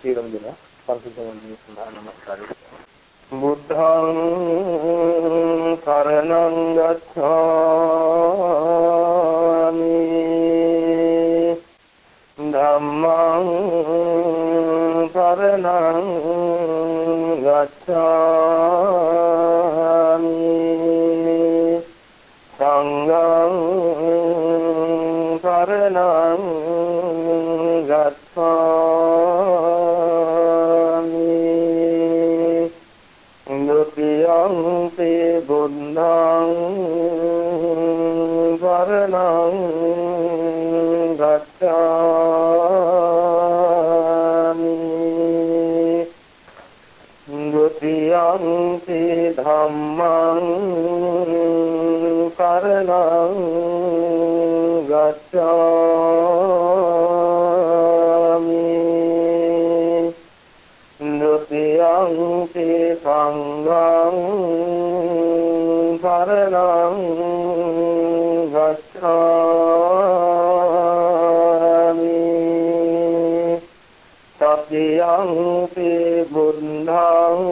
සීලම් දෙන පරිසුද්ධමණී සඳහා නමස්කාරය. බුද්ධං කරණං ගච්ඡාමි. ධම්මං කරණං ගච්ඡාමි. බුද්ධං වරණං ගච්ඡාමි ဒုတိယံ පි ධම්මං කරණං ගච්ඡාමි ဒုတိယံ පි සංඝං සරණං ගච්ඡාමි සත්‍යං පි බුද්ධං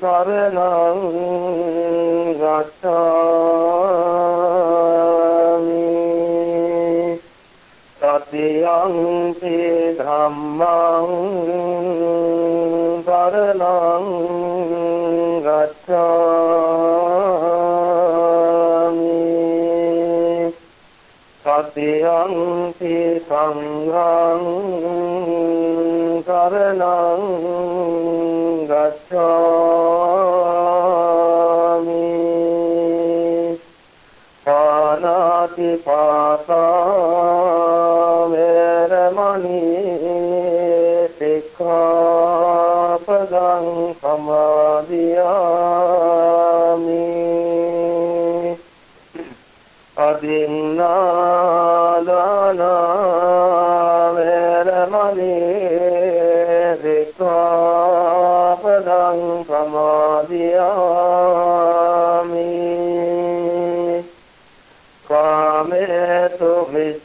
සරණං ගච්ඡාමි සත්‍යං පි ධම්මං සංඝං සරණං ගච්ඡාමි। පානාති පාතා වේරමණී සික්ඛා පදං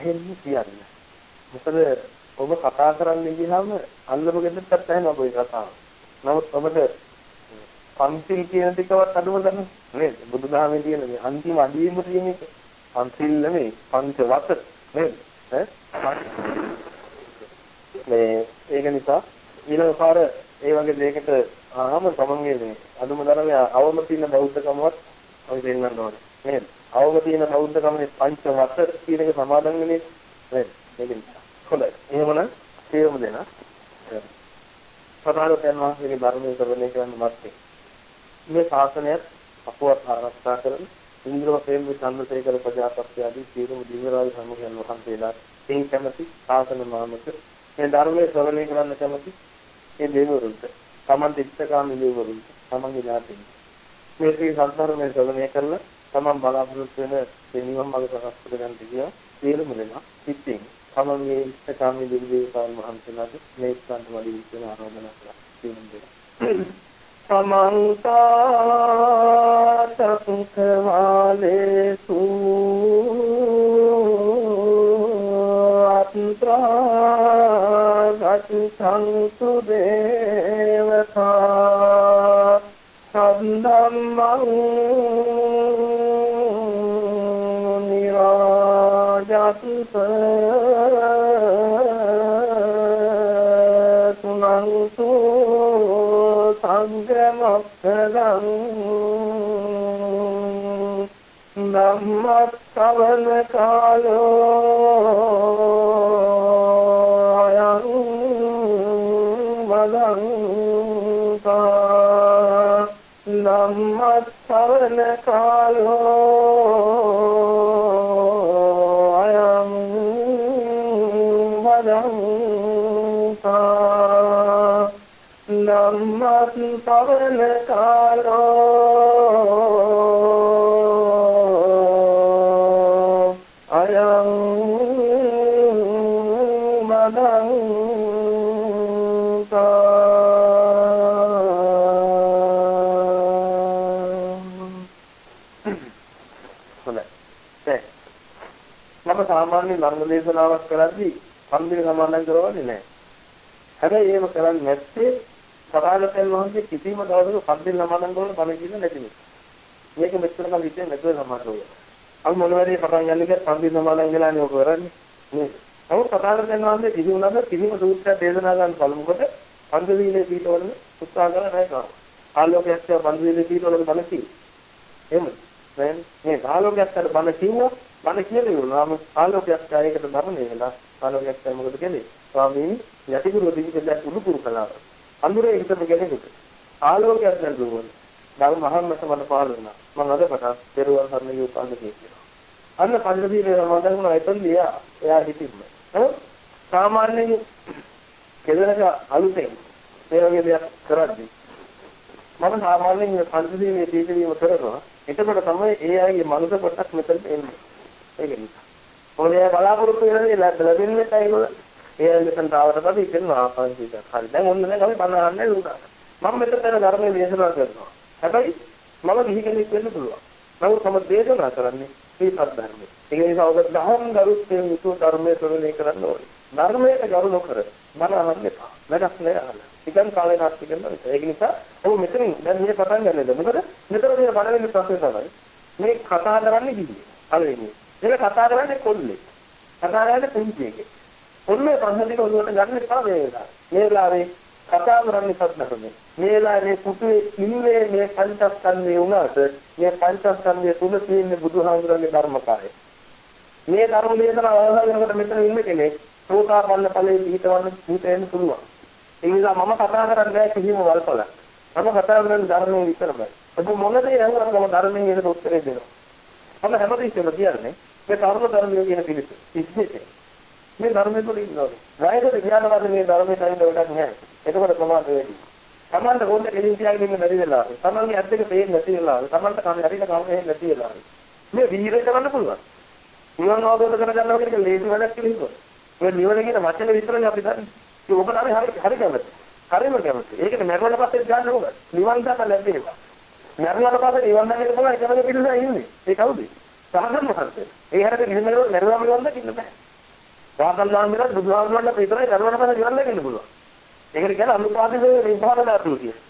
ඇහෙන්න කියන්නේ මොකද ඔබ කතා කරන්න ගියාම අල්ලපු ගෙදරටත් ඇහෙනවා ඔබේ කතාව. නමුත් ඔබට පන්සිල් කියන ටිකවත් අඩුව ගන්න නේද? බුදුදහමේ තියෙන මේ අන්තිම අඩියෙම තියෙන එක පන්සිල් නෙමෙයි පංච වත නේද? ඈ මේ ඒක නිසා ඊළඟ පාර ඒ වගේ දෙයකට ආවම තමන්ගේ මේ අදුම ධර්මයේ අවම තියෙන බෞද්ධකමවත් අපි දෙන්නන්න ඕනේ නේද? අවම තියෙන බෞද්ධකමනේ පංච වත කියන එක සමාදන් වෙන්නේ නේද? ඒක නිසා හොඳයි. එහෙමනම් තේරුම දෙන්න. සතරවෙනි වහන්සේගේ ධර්මයේ ශ්‍රවණය කරන මාත්‍යේ මේ ශාසනයත් අපවත් ආරක්ෂා කරන ඉන්ද්‍ර වශයෙන් මේ චන්ද්‍රසේකර ප්‍රජාපති ආදී සියලුම දිව්‍යරාජ සමුඛයන් වහන්සේලා තින් කැමැති ශාසන මාමක මේ ධර්මයේ ශ්‍රවණය කරන්න කැමැති මේ දෙවිවරුන්ට තමන් දිත්තකාමී දෙවිවරුන්ට තමන්ගේ ඥාතීන් මේ ශ්‍රී සංසාරමේ ශ්‍රවණය කරලා තමන් බලාපොරොත්තු වෙන මේ නිවන් මඟ සකස් කර ගන්න කියලා සියලුම දෙනා සිත්යෙන් තමන්ගේ ඉෂ්ඨකාමී දෙවියන් වහන්සේලාට මේ ස්කන්ධ වලින් කියන ආරාධනා කරලා තියෙනවා. සමන්ත චක්කවාලේසු අත්‍රා ගච්ඡන්තු දේවතා සම්ධම්මං නිරාජත්ත තුනංසු සුග්ගමක්ඛදං ධම්මස්සවන කාලෝ අයං වදං ධම්මස්සවන කාලෝ පවන කාලෝ අයං මදං මම සාමාන්‍ය ධර්ම දේශනාවක් කරද්දී පන්දිල සමාදන් කරවන්නේ නැහැ. හැබැයි එහෙම කරන්නේ නැත්තේ සතරාගතයන් වහන්සේ කිසිම දවසක පන්දිල් සමාදන් කරන බණ කියන නැති නිසා. මේක මෙච්චරම හිතේ නැතුව සමාදන් අපි මොනවද පටන් ගන්න කියලා පන්දිල් සමාදන් වෙලානේ ඔක කරන්නේ. මේ නමුත් සතරාගතයන් වහන්සේ කිසි වුණාද කිසිම සූත්‍රයක් දේශනා ගන්න බලමුකොට පන්දිලේ පිටවල උත්සාහ කරලා නැහැ කාම. ආලෝකයක් කියලා පන්දිලේ පිටවල බණ කි. එහෙමද? දැන් මේ ආලෝකයක් කියලා බණ කිව්වා බණ කියන්නේ උනාම ආලෝකයක් කායයකට ධර්මනේ වෙලා ආලෝකයක් තමයි මොකද කියන්නේ? ස්වාමීන් යටිගුරු දිවිකලා උඩුකුරු කළා. අඳුරේ හිටපු කෙනෙකුට ආලෝකයක් දැන් දුවන. ධර්ම මහන්නට මට පහළ වුණා. මම අද පටන් පෙරවල් හරණිය උපාද කියනවා. අන්න පල්ලදීනේ සමාදන් වුණා එතනදී එයා එයා හිටින්න. නමුත් සාමාන්‍යයෙන් කෙදරක අලුතෙන් මේ වගේ දෙයක් කරද්දී මම සාමාන්‍යයෙන් පල්ලදීනේ දීකීම කරනවා. එතකොට තමයි ඒ අයගේ මනස කොටස් මෙතනට එන්නේ. ඒක නිසා. මොකද එයා බලාපොරොත්තු වෙනදේ ලැබෙන්නේ ඒගොල්ලෝ ඒ මෙතනට ආවට පස්සේ ඉතින් ආපන්සික. හරි. දැන් ඔන්න දැන් අපි බණ අහන්නේ උදා. මම මෙතන ධර්මයේ දේශනා කරනවා. හැබැයි මම කිසි කෙනෙක් වෙන්න පුළුවන්. නමුත් මම දේශනා කරන්නේ මේ සත්‍ය ධර්මයේ. ඒ නිසා ඔබ දහම් ගරුත්වයෙන් යුතු ධර්මයේ ශ්‍රවණය කරන්න ඕනේ. ධර්මයට ගරු නොකර මන අහන්න එපා. වැඩක් නෑ අහන්න. ඉතින් කාලේ නාස්ති කරනවා. ඒක නිසා ඔබ මෙතනින් දැන් මේ පටන් ගන්නද? මොකද මෙතන තියෙන බණ වෙන ප්‍රශ්නේ තමයි මේ කතා කරන්නේ කිව්වේ. හරිනේ. ඒක කතා කරන්නේ කොල්ලේ. කතා කරන්නේ පුංචි එකේ. ඔන්නේ පන්සලට ඔළුවට ගන්න එපා මේ වෙලාවේ. මේ වෙලාවේ කතා කරන්නේ සත්‍යකරන්නේ. මේ වෙලාවේ පුතුවේ ඉන්නේ මේ පංචස්කන්ධය වුණාට මේ පංචස්කන්ධය තුල තියෙන බුදුහාමුදුරන්ගේ ධර්මකාරය. මේ ධර්ම දේශනාව අවසන් මෙතන ඉන්න කෙනෙක් සෝතාපන්න ඵලයේ පිහිටවන්න හිතෙන්න පුළුවන්. ඒ නිසා මම කතා කරන්නේ කිසිම වල්පලක්. මම කතා කරන්නේ ධර්මයේ විතරමයි. ඔබ මොන දේ අහුවම මම ධර්මයෙන් ඒකට උත්තරේ දෙනවා. මම හැමදේම කියන්නේ මේ කර්ම ධර්මයේ කියන පිළිතුර. ඉස්සේ මේ ධර්මයේ තුල ඉන්නවා. වයසට ඥානවත් මේ ධර්මයේ තනින් වැඩක් නැහැ. එතකොට ප්‍රමාද වෙයි. තමන්ට කොන්ද කෙලින් තියාගෙන ඉන්න බැරි වෙලා. තමන්ගේ ඇස් දෙක පේන්නේ නැති වෙලා. තමන්ට කම හරියට කම හේන්නේ නැති වෙලා. මේ වීරය කරන්න පුළුවන්. නිවන අවබෝධ කරගන්නවා කියන එක ලේසි වැඩක් කියලා හිතුවා. මේ නිවන කියන වචනේ විතරනේ අපි දන්නේ. ඒක ඔබ තමයි හරි හරි කැමති. හරිම කැමති. ඒකනේ මරණයට පස්සේ ගන්න ඕක. නිවන් ගන්න ලැබෙනවා. මරණයට පස්සේ නිවන් ගන්න පුළුවන් එකම පිළිලා ඉන්නේ. ඒ කවුද? සාහන මහත්තයා. ඒ හැරෙට කිසිම නරුවම නිවන් දකින්න බෑ. රාතන් වහන්සේලා බුදුහාමුදුරන්ට විතරයි ධර්මන පස්සේ නිවන් දකින්න පුළුවන්. ඒකට කියන්නේ අනුපාදිත නිපාත ධාතුව කියලා.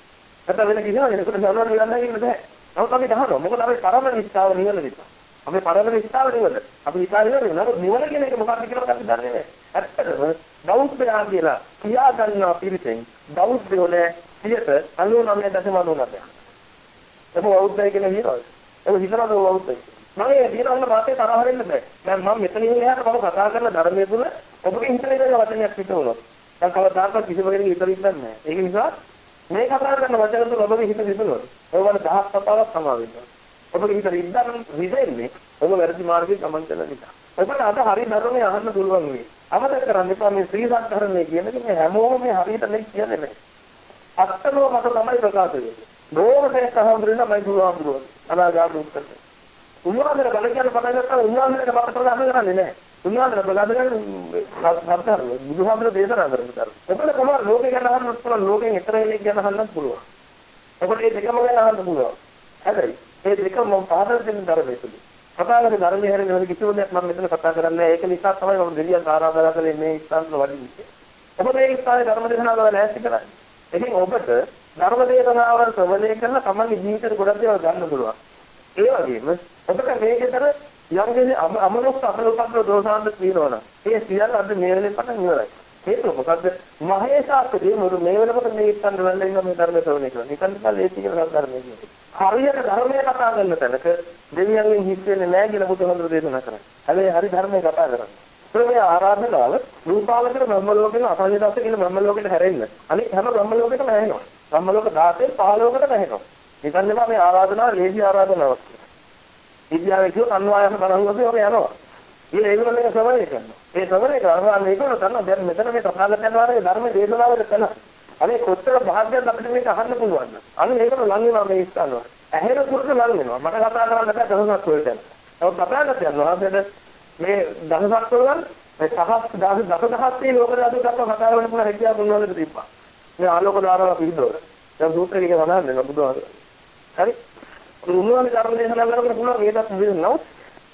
නැත්නම් වෙන කිසිම කෙනෙකුට ධර්මන නිවන් දකින්න බෑ. නමුත් අපි දහනවා මොකද අපි පරම නිස්සාව නිවන නිසා. අපි පරම නිස්සාව නිවන. අපි හිතාගෙන ඉන්නවා නමුත් නිවන කියන එක මොකක්ද කියලා අපි දන්නේ නැහැ. ඇත්තටම බෞද්ධයා කියලා කියා ගන්නවා පිළිතෙන් බෞද්ධයෝ නෑ 99.99. ඒක බෞද්ධය කියන විදිහට. ඒක හිතනවා බෞද්ධය. මම ඒ දිනවල මාතේ තරහ වෙන්න බෑ. දැන් මම මෙතන ඉන්නකොට මම කතා කරන ධර්මයේ තුල ඔබගේ හිතේ ඉඳලා වචනයක් පිට වුණොත්. දැන් කවදාකවත් කිසිම කෙනෙක් හිතලා ඉන්නේ නැහැ. ඒක නිසා මේ කතා කරන වචන තුල ඔබගේ හිත විසලුවොත් ඔයවල දහස් කතාවක් සමා වෙනවා. ඔබගේ හිත ඉඳන් විසෙන්නේ ඔබ වැරදි මාර්ගයේ ගමන් කරන නිසා. ඔබට අද හරි ධර්මයේ අහන්න පුළුවන් වෙයි. අමතක කරන්න එපා මේ ශ්‍රී සත්‍ය කියන එක මේ හැමෝම මේ හරියට නෙක් කියන්නේ නැහැ. අත්තනෝ මත තමයි ප්‍රකාශ වෙන්නේ. බොහෝමසේ කහඳුරින මයි දුරාඳුර. අනාගාමී උත්තර. උන්වහන්සේට බල කියන පටන් ගත්තා උන්වහන්සේට බල කරලා අහන්න කරන්නේ නැහැ. උන්වහන්සේට බල ගන්න සත්‍තර බුදුහාමර දේශනා කරනවා. එතකොට කොහොමද ලෝකේ ගැන අහන්නත් පුළුවන් ලෝකෙන් ඈතර වෙන එක ගැන අහන්නත් පුළුවන්. එතකොට මේ දෙකම ගැන අහන්න පුළුවන්. හැබැයි මේ දෙකම මම පාදල් දෙන්න දරන්නේ තුලි. කතා කරේ ධර්මයේ හැරෙන වෙන කිසිම දෙයක් මම මෙතන කතා කරන්නේ ඒක නිසා තමයි මම දෙවියන් ආරාධනා කළේ මේ ස්ථානවල වඩින්නේ. ඔබ මේ ස්ථානයේ ධර්ම දේශනා කරලා ලෑස්ති කරන්නේ. ඉතින් ඔබට ධර්ම දේශනාවල් ශ්‍රවණය කරලා තමන්ගේ ජීවිතේ ගොඩක් දේවල් ගන්න පුළුවන්. ඒ වගේම ඔබට මේකතර යම්කිසි අමනුෂ්‍ය අපලෝකන දෝෂාන්ත තියෙනවනම් ඒ සියල්ල අද මේ වෙලේ පටන් ඉවරයි. හේතුව මොකද්ද? මහේශාස්ත්‍රයේ මුරු මේ වෙනකොට මේ ඉස්සන් වෙන්න ඉන්න මේ ධර්ම ශ්‍රවණය කරනවා. නිකන් නිකන් ලේසි කියලා ධර්මයේ කියන්නේ. හරියට ධර්මයේ කතා කරන තැනක දෙවියන්ගෙන් හිස් වෙන්නේ නැහැ කියලා බුදුහාමුදුරු දේශනා කරා. හැබැයි හරි ධර්මයේ කතා කරන්නේ. ඒ මේ ආරාධනාව රූපාවචර බ්‍රහ්ම ලෝකෙන අසංජිතස්ස කියන බ්‍රහ්ම ලෝකෙට හැරෙන්න. අනිත් හැම බ්‍රහ්ම ලෝකෙකම හැරෙනවා. බ්‍රහ්ම ලෝක 16 15කට හැරෙනවා. නිකන් නෙමෙයි මේ ආරාධනාව ලේසි ආරාධනාවක්. විද්‍යාවේ කියෝ අන්වායන බලංගොසේ ඔක යනවා. ඒ ඒගොල්ලෝ මේක ශ්‍රවණය කරනවා. ඒ ශ්‍රවණය කරනවා මේගොල්ලෝ කරනවා දැන් මෙතන මේ තථාගතයන් වහන්සේ ධර්ම දේශනාවල කරන. අනේ කොච්චර භාග්‍යයක් අපිට මේක අහන්න පුළුවන්ද? අනේ ඒගොල්ලෝ ලං වෙනවා මේ ස්ථානවල. ඇහෙන කුරුට ලං වෙනවා. මට කතා කරන්න බෑ දහසක් වලට යන. නමුත් තථාගතයන් වහන්සේට මේ දහසක් වල මේ සහස් දහස් දසදහස් තේ ලෝක ධාතු දක්වා කතා කරන්න පුළුවන් හැකියාව උන්වහන්සේට තිබ්බා. මේ ආලෝක ධාරාව පිළිදොර. දැන් සූත්‍රයේ සඳහන් වෙනවා බුදුහාමර. හරි? උන්වහන්සේ ධර්ම දේශනා කරනකොට පුළුවන් මේකත් නමුත්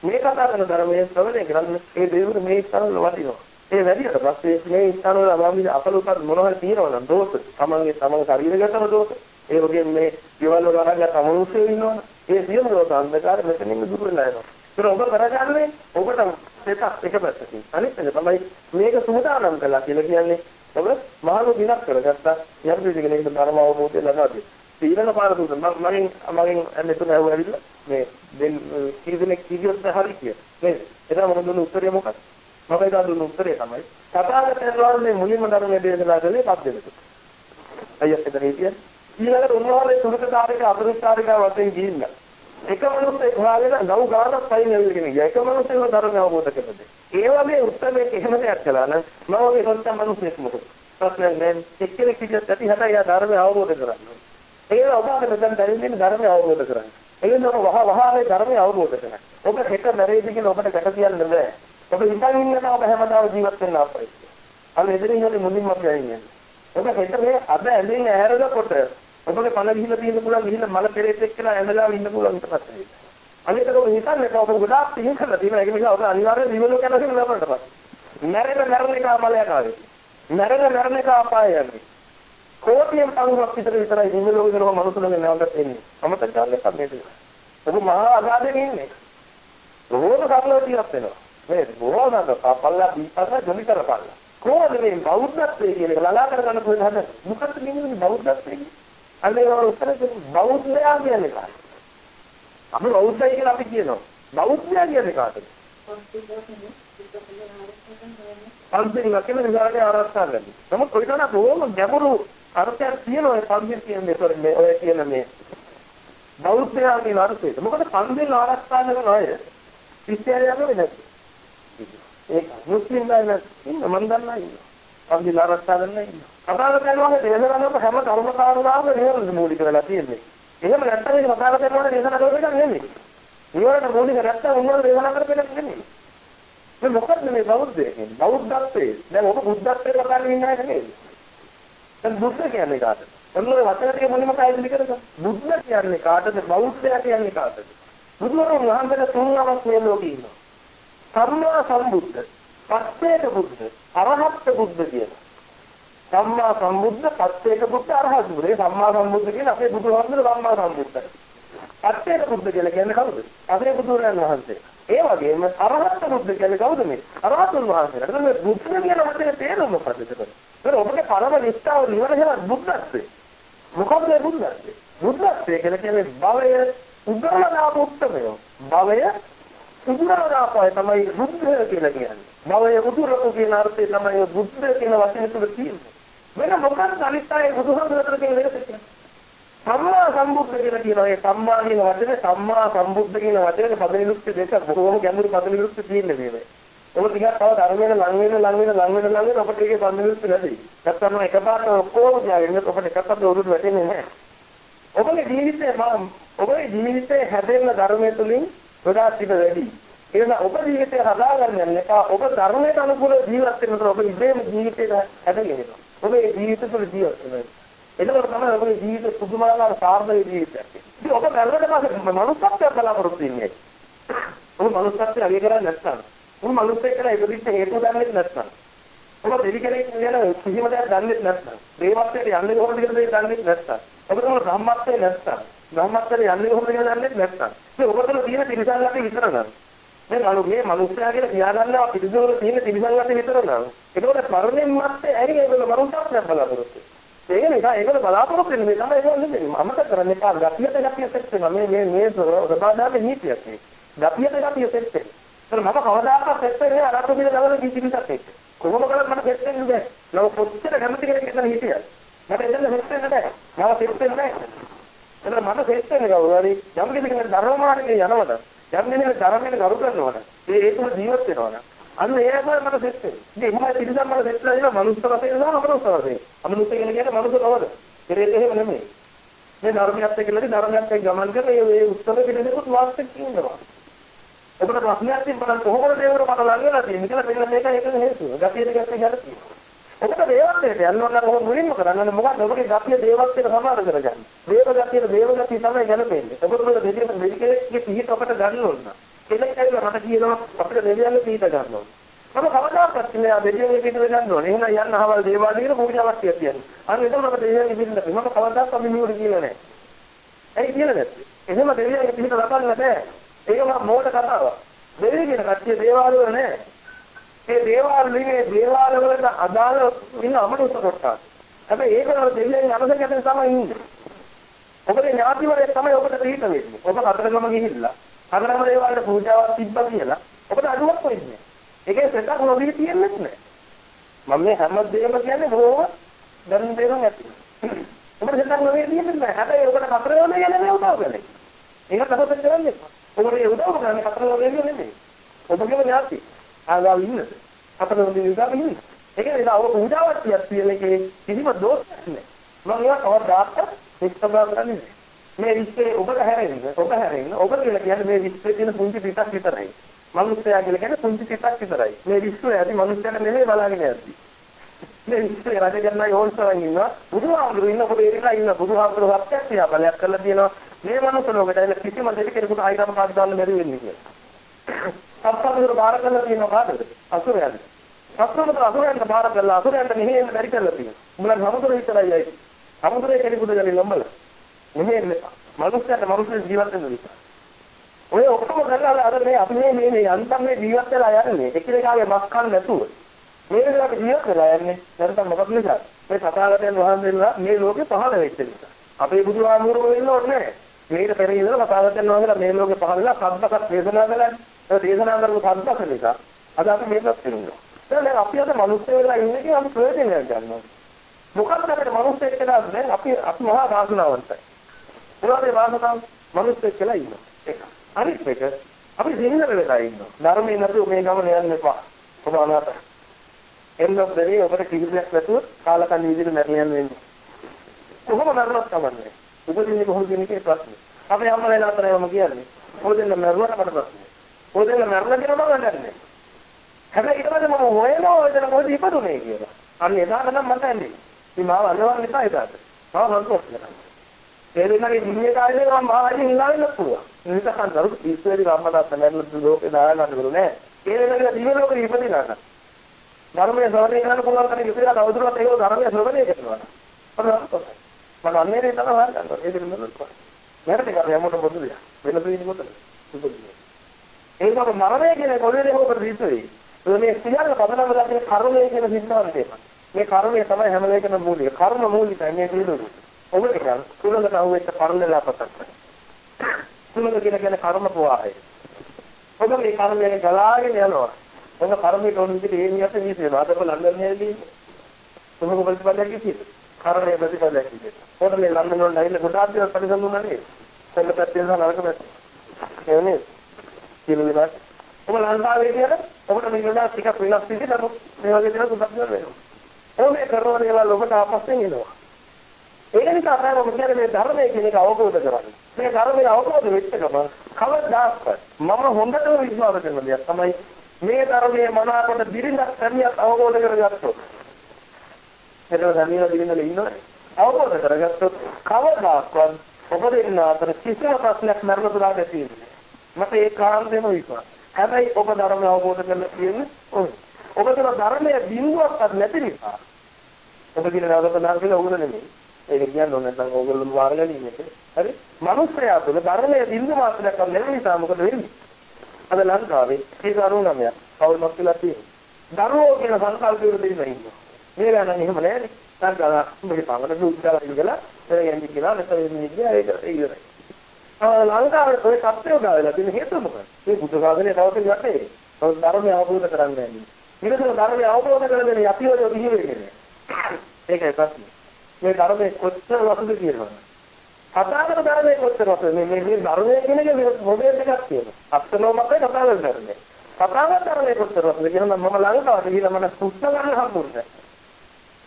මේ කතා කරන ධර්මයේ ශ්‍රවණය කරන්න ඒ දේවරු මේ ස්ථානවල වටිනවා. ඒ වැඩියට පස්සේ මේ ස්ථානවල අභාවිත අපලෝකත් මොනවද තියෙනවද දෝෂ. තමන්ගේ තමන් ශරීරගතම දෝෂ. ඒ වගේම මේ ජීවල් වල අරගත් අමනුෂ්‍යය ඉන්නවනේ ඒ සියලු දෝෂ අන්ධකාර මෙතනින් දුර වෙලා යනවා. ඒක ඔබ කරගන්නේ ඔබට දෙකක් එක පැත්තකින්. අනිත් එක තමයි මේක සුමදානම් කළා කියලා කියන්නේ ඔබ මහලු දිනක් කරගත්තා. යම් කිසි කෙනෙකුට ධර්ම අවබෝධය ලබනවා ඊළඟ පාර දුන්න මම මගෙන් මගෙන් මෙතන ඇවිල්ලා මේ දෙන් කී දෙනෙක් කීයොත් හරි කිය. නේද? එතන මම දුන්න උත්තරය මොකක්ද? මම එදා දුන්න උත්තරය තමයි තථාගතයන් වහන්සේ මුලින්ම ධර්මයේ දේශනා කළේ පස් දෙනෙක් අයියත් එතන හිටියේ. ඊළඟට උන්වහන්සේ සුරකකාරික අපරිස්කාරික වශයෙන් ගිහින් එක මිනිස්සෙක් හොයාගෙන ගව් ගානක් පයින් ඇවිල්ගෙන ගියා. එක මිනිස්සෙක් ධර්මය අවබෝධ කරගන්න ඒ වගේ උත්තරයක් එහෙම දෙයක් කළා නම් මම වගේ සොන්ත මිනිස්සෙක් මොකද? ප්‍රශ්නයක් නෑ. එක්කෙනෙක් හිටියත් ඇති හැබැයි යා ධර්මය අවබෝධ කරගන්න ඒක ඔබට මෙතන දැනෙන්නේ ධර්මය අවබෝධ කරගන්න. ඒකෙන් ඔබ වහ වහ මේ ධර්මය අවබෝධ කරගන්න. ඔබ හෙට නැරෙයිද කියලා ඔබට ගැට කියන්න බෑ. ඔබ හිතන් ඉන්නවා ඔබ හැමදාම ජීවත් වෙන්න අපයි. අන්න එදිරින් හරි මුලින්ම අපි අයින්නේ. ඔබ හෙට මේ අද ඇඳින් ඇහැරනකොට ඔබගේ පණ ගිහිලා තියෙන පුළුවන් ගිහිල්ලා මල පෙරේත එක්කලා ඇඳලා ඉන්න පුළුවන් ඊට පස්සේ. අනිත් එක ඔබ හිතන්නේ ඔබ ගොඩාක් තිහින් කරලා තියෙනවා. ඒක නිසා ඔබ අනිවාර්යයෙන් දිවලෝ කරලා තියෙනවා ලබන්නට පස්සේ. නැරෙන නැරෙන එක මලයක් ආවේ. නැරෙන නැරෙන එක අපාය යන්නේ. කෝටියෙන් පංගුවක් විතර විතරයි දිව්‍ය ලෝකේ කරන මනුස්සලගේ නැවතත් එන්නේ. අමතක කරන්නේ කන්නේ. ඔබ මහා අගාධයෙන් ඉන්නේ. බොහෝම සරලව ජීවත් වෙනවා. නේද? බොහෝම පල්ලා දීපස ජොලි කරපල්ලා. කොහොමද මේ බෞද්ධත්වයේ කියන එක ලලා කරගන්න පුළුවන් හද? මොකක්ද කියන්නේ බෞද්ධත්වය කියන්නේ? අන්න ඒක උත්තර දෙන්න බෞද්ධයා කියන්නේ කාටද? අපි බෞද්ධයි කියලා අපි කියනවා. බෞද්ධයා කියන්නේ කාටද? පන්තිල කියන විදිහට ආරක්ෂා කරගන්න. නමුත් කොයිතරම් බොහොම ගැඹුරු අර්ථයක් තියෙනවා ඒ පන්දිල් කියන්නේ ඒතර මේ ඔය කියන මේ බෞද්ධයාගේ අර්ථයට. මොකද පන්දිල් ආරක්ෂා කරන අය ක්‍රිස්තියානියම වෙන්නේ. ඒක මුස්ලිම් අය ඉන්න මම දන්නා ඉන්න. පන්දිල් ආරක්ෂා කරන ඉන්න. කතාව කරනවා දේශනා කරන හැම කර්ම කාරණාවම නිවන මූලික වෙලා තියෙන්නේ. එහෙම නැත්නම් ඒක කතාව කරනවා දේශනා කරන එක නෙමෙයි. නිවනට මූලික නැත්නම් උන්වහන්සේ දේශනා කරපෙන්න නෙමෙයි. මේ මොකක්ද මේ බෞද්ධය කියන්නේ? බෞද්ධත්වයේ දැන් ඔබ බුද්ධත්වයට කතා කරගෙන ඉන්නේ නැහැ දැන් බුද්ධ කියන්නේ කාටද? ඔන්න ඔය වචන ටික මුලින්ම පැහැදිලි කරගන්න. බුද්ධ කියන්නේ කාටද? බෞද්ධයා කියන්නේ කාටද? බුදුරජාණන් වහන්සේ තුන් අවස් මේ ලෝකේ ඉන්නවා. සම්මා සම්බුද්ධ, පස්සේක බුද්ධ, අරහත් බුද්ධ කියන. සම්මා සම්බුද්ධ, පස්සේක බුද්ධ, අරහත් බුද්ධ. මේ සම්මා සම්බුද්ධ කියන අපේ බුදුහාමුදුරුවෝ සම්මා සම්බුද්ධ. පස්සේක බුද්ධ කියලා කියන්නේ කවුද? අපේ බුදුරජාණන් වහන්සේ. ඒ වගේම අරහත් බුද්ධ කියන්නේ කවුද මේ? අරහතුන් වහන්සේලා. එතකොට මේ බුද්ධ කියන වචනේ තේරුම මොකක්ද එතකොට? ඒක ඔබගේ පරම නිස්සාව නිවන කියලා බුද්ධත්වය. මොකක්ද මේ බුද්ධත්වය? බුද්ධත්වය කියලා කියන්නේ භවය උගලනා උත්තරය. භවය උගලනාපය තමයි බුද්ධ කියලා කියන්නේ. භවය උදුරපු කියන අර්ථය තමයි බුද්ධ කියන වචනේ තුල තියෙන්නේ. වෙන මොකක්ද අනිත් අය බුදුහාමුදුරුවෝ කියන එක සම්මා සම්බුද්ධ කියලා කියනවා. ඒ සම්මා කියන වචනේ සම්මා සම්බුද්ධ කියන වචනේ පද නිරුක්ති දෙක බොහොම ගැඹුරු පද නිරුක්ති තියෙන්නේ මේක. ඔබ ටිකක් තව ධර්මයෙන් ලඟ වෙන ලඟ වෙන ලඟ වෙන ලඟ වෙන ඔබට ඒකේ පද නිරුක්ති නැති. නැත්තම් එකපාරට ඔක්කොම තියාගෙන ඔබට එකක් අද උරුට වැටෙන්නේ නැහැ. ඔබගේ ජීවිතේ මම ඔබේ ජීවිතේ හැදෙන්න ධර්මයේ තුලින් ගොඩාක් ටික වැඩි. ඒක ඔබ ජීවිතේ හදාගන්න යන එක ඔබ ධර්මයට අනුකූල ජීවත් වෙනකොට ඔබ ඉබේම ජීවිතේ හැදෙන්නේ. ඔබේ ජීවිත තුළ ජීවත් වෙනවා. එතකොට තමයි ඔබේ ජීවිත පුදුමාකාර සාර්ථක ජීවිතයක්. ඉතින් ඔබ මරණයට පස්සේ මනුස්සත්වයක් බලාපොරොත්තු වෙන්නේ. ඔබ මනුස්සත්වය අගය කරන්නේ නැත්නම්, ඔබ මනුස්සයෙක් කියලා ඉපදිච්ච හේතුව දන්නේ නැත්නම්, ඔබ දෙවි කෙනෙක් කියන කිසිම දෙයක් දන්නේ නැත්නම්, දේවත්වයට යන්නේ කොහොමද කියලා දෙයක් දන්නේ නැත්නම්, ඔබ තමයි බ්‍රහ්මත්වයේ නැත්නම්, බ්‍රහ්මත්වයට යන්නේ කොහොමද කියලා දන්නේ නැත්නම්, ඉතින් ඔබ තුළ තියෙන තිරසංගත විතර නෑ. මේ මනු මේ මනුස්සයා කියලා කියාගන්නවා පිළිදුවල තියෙන තිරිසන්ගත විතර නම්? ඒකෝට මරණයෙන් මත්තේ ඇයි ඒගොල්ලෝ මනුස්සයෙක් බලාපොරොත්තු? ඒක නිසා ඒගොල්ලෝ බලාපොරොත්තු වෙන මේ තමයි ඒගොල්ලෝ නෙමෙයි මම කරන්නේ කාල් ගතියට ගතිය සෙට් වෙනවා. මේ මේ මේ සබදාමේ නීතියක් මේ ගතියට ගතිය සෙට් වෙනවා. මම කවදාකවත් සෙට් වෙන්නේ අරක්කු පිළ දවල් කිසි කිසික් එක්ක කොහොම කරත් මට සෙට් වෙන්නේ නැහැ නෝ කොච්චර කැමති කෙනෙක් එතන හිටියද මට එතන සෙට් වෙන්න බෑ මම සෙට් වෙන්නේ නැහැ එතන මම සෙට් වෙන්නේ කවුරු හරි යම් කිසි කෙනෙක් ධර්ම මාර්ගයේ යනවද යම් කෙනෙක් ධර්මයෙන් කරු කරනවද ඒ ඒක ජීවත් වෙනවද අන්න ඒක මට සෙට් වෙන්නේ ඉතින් මම තිරසම් මට සෙට් වෙලා ඉන්න මනුස්ස වශයෙන් සහ අමනුස්ස වශයෙන් අමනුස්ස කියන කියන්නේ මනුස්ස කවද පෙරේත එහෙම නෙමෙයි මේ ධර්මයත් එක්ක ඉලදී ධර්මයත් එක්ක ගමන් කරන මේ උත්තර පිළිදෙකුත් වාස්තක කියනවා ඔබට ප්‍රශ්නයක් තිබ්බනම් කොහොමද දේවර මට ළඟලා තියෙන්නේ කියලා මෙන්න මේක ඒක හේතුව. ගතියට ගැටේ ගැට තියෙනවා. ඔබට දේවත්වයට යන්න ඕන නම් ඔබ මුලින්ම කරන්න මොකක්ද ඔබගේ ගතිය දේවත්වයට සමාන කරගන්න. දේව ගතියට දේව ගතිය තමයි ගැලපෙන්නේ. ඔබට මොකද දෙවියන් දෙවිකේ පිහිට ඔබට ගන්න ඕන. කෙනෙක් ඇවිල්ලා මට කියනවා අපිට දෙවියන්ගේ පිහිට ගන්න ඕන. මම කවදාකවත් නෑ ආ දෙවියන්ගේ පිහිට ගන්න ඕනේ. එහෙනම් යන්න අහවල් දේවාලයට පූජාවක් කියන්නේ. අන්න ඒක මම දෙවියන්ගේ පිහිට මම කවදාකවත් මිනිහුට කියලා නෑ. ඇයි කියලා නැත්තේ? එහෙම දෙවියන්ගේ පිහිට ලබන්න බෑ. ඒක මම මොකට කතාවක්. දෙවියන් කියන කට්ටිය දේවාල වල නෑ. ඒ දේවාල වලින් දේවාල වලට අදාළ ඉන්න අමනුෂ්‍ය කොටස්. හැබැයි ඒකවල දෙවියන් අනුසකයෙන් තමයි ඉන්නේ. ඔබේ ඥාතිවරයෙක් තමයි ඔබට පිට වෙන්නේ. ඔබ කතරගම ගිහිල්ලා කතරගම දේවාලට පූජාවක් තිබ්බා කියලා ඔබට අඩුවක් වෙන්නේ. ඒකේ සෙටක් නොවී තියෙන්නේ නැහැ. මම මේ හැම දෙයක්ම කියන්නේ බොහොම දරුණු දෙයක් ඇති. ඔබට සෙටක් නොවී තියෙන්නේ නැහැ. හැබැයි ඔබට කතරගම කියන්නේ උදව් කරන්නේ. ඒක තමයි කරන්නේ. ඔබට උදව් කරන්නේ කතරගම නෙමෙයි. ඔබගේම ඥාති. ආගාව ඉන්නද? අපිට මොකද විගාව ඉන්නේ? ඒක නිසා ඔබ පූජාවක් කියන එකේ කිසිම දෝෂයක් නැහැ. මම ඒක කවදාවත් එක්තබා කරන්නේ නැහැ. මේ විශ්වයේ ඔබට හැරෙන්න ඔබ හැරෙන්න ඔබ කියලා කියන්නේ මේ විශ්වයේ තියෙන පුංචි පිටක් විතරයි. මනුස්සයා කියලා කියන්නේ පුංචි පිටක් විතරයි. මේ විශ්වය ඇති මනුස්සයන් නෙමෙයි බලාගෙන යද්දි. මේ විශ්වයේ රජගන්නයි ඕන්සවන් ඉන්නවා. බුදුහාමුදුරු ඉන්න ඔබ ඒකලා ඉන්න බුදුහාමුදුරු හත්යක් බලයක් කරලා තියෙනවා. මේ මනුස්ස ලෝකෙට එන කිසිම දෙයකට ආයිරම් පාඩ දාන්න බැරි වෙන්නේ කියලා. සත්පුරුෂ බාර කරලා තියෙනවා කාටද? අසුරයන්ට. සත්පුරුෂ අසුරයන්ට බාර කරලා අසුරයන්ට මෙහෙම බැරි කරලා තියෙනවා. උඹලා සමුදුර විතරයි අයි. සමුදුරේ කෙනෙකුට ගන්නේ ලම්බල. මෙහෙම මනුස්සයට මනුස්ස ජීවත් වෙන නිසා. ඔය ඔක්කොම කරලා අර මේ අපි මේ මේ මේ යන්තම් මේ ජීවත් වෙලා යන්නේ එකිනෙකාගේ මස් කන්න නැතුව. මේ වෙලාවට ජීවත් වෙලා යන්නේ නැත්නම් මොකක් නිසාද? මේ තථාගතයන් වහන්සේලා මේ ලෝකේ පහළ වෙච්ච නිසා. අපේ බුදුහාමුදුරුවෝ වෙන්න ඕනේ නැහැ. මේක පෙර ඉඳලා තථාගතයන් වහන්සේලා මේ ලෝකේ පහළ වෙලා සද්දකත් දේශනා කළා. ඒ දේශනා කරපු සද්දක නිසා අද අපි මේකත් වෙනවා. දැන් අපි අද මිනිස්සු වෙලා ඉන්නේ කියලා අපි ප්‍රයෝජනයක් ගන්නවා. මොකක්ද අපිට මිනිස්සු කියලා දැන් අපි අපි මහා වාසනාවන්තයි. මොනවද වාසනාව? මිනිස්සු කියලා ඉන්නවා. ඒක. අනිත් එක අපි සිංහල වෙලා ඉන්නවා. ධර්මයෙන් නැතුව මේ ගමන යන්න එපා. ඔබ අනාථ. එන්න බැරි ඔබට කිසිවක් නැතුව කාලකන්ණි විදිහට මැරලා යන්න වෙන්නේ. කොහොම මරණත් කමන්නේ. උපදින්නේ කොහොමද කියන එකේ ප්‍රශ්නේ. අපි හැම වෙලාවෙම කියන්නේ. මොකද මරුණාට මට ප්‍රශ්නේ. මොකද මරණ කියන මම දන්නේ. හැබැයි ඊට පස්සේ මම හොයනවා එතන කොහෙද ඉපදුනේ කියලා. අන්න එදාට නම් මට ඇන්නේ. ඉතින් මාව අල්ලවන්න එපා එදාට. මාව සන්තෝෂ කරන්න. ඒ දෙන්නගේ දින්නේ කාලේ මම මාවදී හිනා වෙන්න පුළුවන්. මේක කන්දරු ඉස්සෙලි රාමදාස නැරලා ලෝකේ දායකන්න බරු නෑ. ඒ දෙන්නගේ දිව්‍ය ලෝකෙ ඉපදිනා නම්. ධර්මයේ ශ්‍රවණය කරන්න පුළුවන් කෙනෙක් ඉතින් තවදුරටත් ඒක ධර්මයේ ශ්‍රවණය කරනවා. මම අන්නේ දේ තමයි හොයන්නේ. ඒ දෙන්න නේද? මරණය කරේ යමුට පොදුලිය. වෙන දෙයක් නෙමෙයි. සුදුසුයි. ඒකම මරණය කියන කොළේ හොකට දීතුයි. මේ සියල්ල පදනම් වෙලා තියෙන කර්මය කියන සිද්ධාන්තය තියෙනවා. මේ කර්මය තමයි හැම වෙලේකම මූලික. කර්ම මූලිකයි මේ පිළිදොරු. ඔබට කියන කුලකට අහුවෙච්ච කර්මලා පතක්. කුලක කියන කියන්නේ කර්ම ප්‍රවාහය. ඔබ මේ කර්මයෙන් ගලාගෙන යනවා. ඔබ කර්මයට ඕන විදිහට ඒ නියත වීසෙනවා. අද ඔබ ලන්ඩන් යේදී ඔබ ප්‍රතිපලයක් කිව්වද? කර්මයේ ප්‍රතිපලයක් කිව්වද? ඔබ මේ ලන්ඩන් වල ඇවිල්ලා ගොඩාක් දේවල් පරිසම්ුණා නේද? සෙල්ල පැත්තේ සහ නරක පැත්තේ. ඒ වනේ. කියලා ඔබ ලංකාවේ කියලා ඔබට මේ වෙලාව ටිකක් වෙනස් විදිහට මේ වගේ දේවල් උදව් වෙනවා. ඕනේ කරන දේවල් ඔබට ආපස්සෙන් එනවා. ඒක නිසා තමයි මම කියන්නේ මේ ධර්මයේ කියන එක අවබෝධ කරගන්න. මේ ධර්මයේ අවබෝධ වෙච්ච ගමන් කවදාවත් මම හොඳටම විශ්වාස කරන දෙයක් තමයි මේ ධර්මයේ මනාකොට දිරිඳක් කමියක් අවබෝධ කරගත්තොත්. ඒක ධර්මයේ දිරිඳල ඉන්නවා. අවබෝධ කරගත්තොත් කවදාවත් ඔබ දෙන්න අතර කිසිම ප්‍රශ්නයක් මරණ තුරාට තියෙන්නේ. මට ඒකාන්තයෙන්ම විශ්වාසයි. හැබැයි ඔබ ධර්ම අවබෝධ කරලා තියෙන්නේ ඔව්. ඔබ තුළ ධර්මයේ බිඳුවක්වත් නැති නිසා ඔබ කියන නවකනාර කියලා උගල නෙමෙයි. ඒක කියන්නේ ඕන නැත්නම් ඕගොල්ලෝ වාර ගැනීමට. හරි? මනුස්සයා තුළ ධර්මයේ බිඳු මාත්‍රයක් නැති නිසා මොකද වෙන්නේ? අද ලංකාවේ ඒ දරුවෝ ළමයා කවුරුමක් කියලා තියෙනවා. දරුවෝ කියන සංකල්පයකට දෙන්න ඉන්නවා. මේ ගණන් එහෙම නෑනේ. සංකල්ප මේ පවන දුක්දලා ඉඳලා එන්නේ කියලා නැත්නම් මේ කියන්නේ ඒක ඉවරයි. ආ ලංකාවේ ඔය කප්පේ ගාවලා තියෙන හේතුව මොකක්ද? මේ බුද්ධ ශාසනය තවද යටේ. තව ධර්මය අවබෝධ කරන්නේ නැහැ. ඊටතර ධර්මය අවබෝධ කරගෙන යතිවල බිහි වෙන්නේ. ඒකයි ප්‍රශ්නේ. මේ ධර්මයේ කොච්චර වසුද කියනවා. කතා කර ධර්මයේ කොච්චර වසුද මේ මේ ධර්මයේ කියන එක මොඩෙල් එකක් තියෙනවා. අත්නෝමකේ කතා කරන්නේ. කතා කර ධර්මයේ කොච්චර වසුද කියනවා මම ලංකාවට ගිහලා මට සුත්ත ගන්න හම්බුනේ.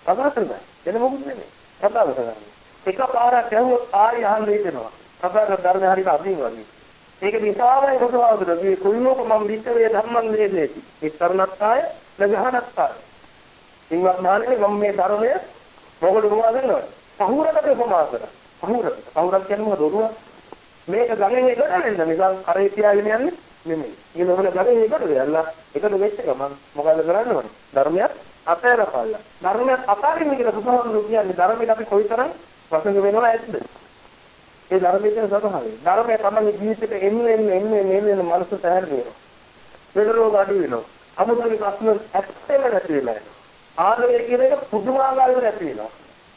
කතා කරන්නේ. එන මොකද නෙමෙයි. කතා කරන්නේ. එක පාරක් ඇහුවොත් ආයෙ අහන්න හිතෙනවා. කතා කර ධර්මයේ හරියට අදින් වගේ. ඒක නිසාමයි බුදුහාමුදුර මේ කුල්ලෝක මම විච්චවේ ධම්මං වේදේති. ඒ තරණත්තාය නගහනත්තාය. ඉන්වත් මානේ මම මේ ධර්මය මොකද මොනවද කරනවද? පහුරකට උපමා කරා. පහුරකට. පහුරක් කියන්නේ මොකද? ඔරුව. මේක ගණන් එකට නෙන්න නිකන් කරේ තියාගෙන යන්නේ නෙමෙයි. ඊළ මොන ගණන් එකට දෙයල්ලා එකට වෙච්ච ගමන් මොකද කරන්න ඕනේ? ධර්මයක් අතහැරපල්ලා. ධර්මයක් අතාරින්න කියලා බුදුහාමුදුරු කියන්නේ ධර්මයට අපි කොයිතරම් වසඟ වෙනවද ඇද්ද? ඒ ධර්මයේ තියෙන ස්වභාවය. ධර්මය තමයි ජීවිතේට එන්නේ එන්නේ එන්නේ එන්නේ මනස තැහැරෙනවා. වෙන රෝග අඩු වෙනවා. අමුතුවෙන් ප්‍රශ්න ඇත්තම නැති වෙලා යනවා. ආලෝකය කියන එක පුදුමාකාරව නැති වෙනවා.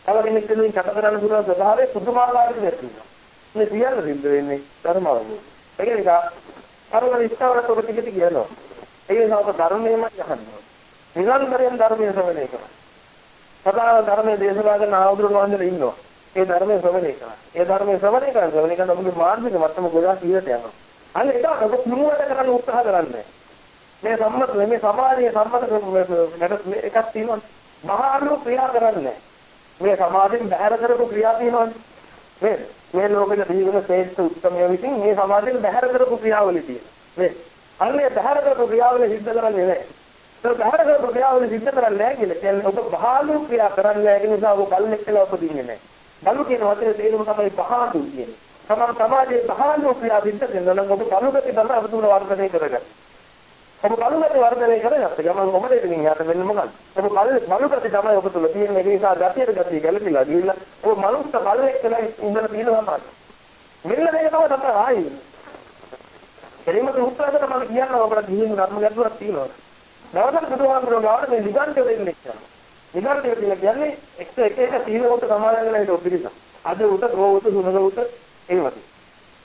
තව කෙනෙක් කෙනෙක් කතා කරන්න පුළුවන් ස්වභාවය පුදුමාකාරව නැති වෙනවා. මේ සියල්ල සිද්ධ වෙන්නේ ධර්ම අවබෝධය. ඒක නිසා අරගෙන ඉස්සවරට ඔබ ටික ටික කියනවා. ඒ නිසා ඔබ ධර්මයේම යහන්න. නිරන්තරයෙන් ධර්මයේ ශ්‍රවණය කරනවා. සදා ධර්මයේ දේශනා කරන ආවුරුදු වන්දන ඉන්නවා. ඒ ධර්මයේ ශ්‍රවණය කරා. ඒ ධර්මයේ ශ්‍රවණය කරන ශ්‍රවණය කරන ඔබගේ මානසික මට්ටම ගොඩාක් ඉහළට යනවා. අන්න ඒක ඔබ කුණුවට කරන්න උත්සාහ කරන්නේ. මේ සම්මත මේ සමාධියේ සම්මත එකක් තියෙනවා. මහානුව ක්‍රියා කරන්නේ. මේ සමාධියෙන් බැහැර කරපු ක්‍රියා තියෙනවානේ. මේ මේ ලෝකෙට දීගෙන ශ්‍රේෂ්ඨ උත්තරමය විසින් මේ සමාධියෙන් බැහැර කරපු ක්‍රියාවලිය තියෙනවා. මේ අන්නේ බැහැර කරපු ක්‍රියාවලිය සිද්ධ කරන්නේ නැහැ. ඒක බැහැර කරපු ක්‍රියාවලිය සිද්ධ කරන්නේ නැහැ කියලා කියන්නේ ඔබ බහාලු ක්‍රියා කරන්නේ නැහැ ඒ නිසා ඔබ කල්ලෙක් කියලා උපදින්නේ නැහැ. බලු කියන වචනේ තේරුම තමයි පහඳු කියන්නේ. තමන් සමාජයේ පහඳු ක්‍රියා සිද්ධ කරනවා නම් ඔබ බලුගති තමයි අපතුල වර්ධනය කරගන්න. ඔබ බලුගති වර්ධනය කරගත්ත ගමන් ඔබට ඉතින් යාට වෙන්නේ මොකක්ද? ඔබ බලුගති තමයි ඔබ තුල තියෙන ඒ නිසා ගතියට ගතිය ගැලපිලා ගිහිල්ලා ඔබ මනුස්ස බලයක් කියලා ඉඳලා තියෙනවා තමයි. මෙන්න මේක තමයි තමයි ආයි. කෙලින්ම උත්තරකට මම කියන්න ඔබට ගිහින් ධර්ම ගැටලුවක් තියෙනවා. දවසක් බුදුහාමුදුරුවෝ ගාවට මේ නිගන්ඨය දෙන්නේ කියලා. නිගන්ඨය කියලා කියන්නේ එක එක එක සීලවලට සමාදන් වෙලා හිටු පිළිස. අද උට රෝවත සුනද උට ඒ වගේ.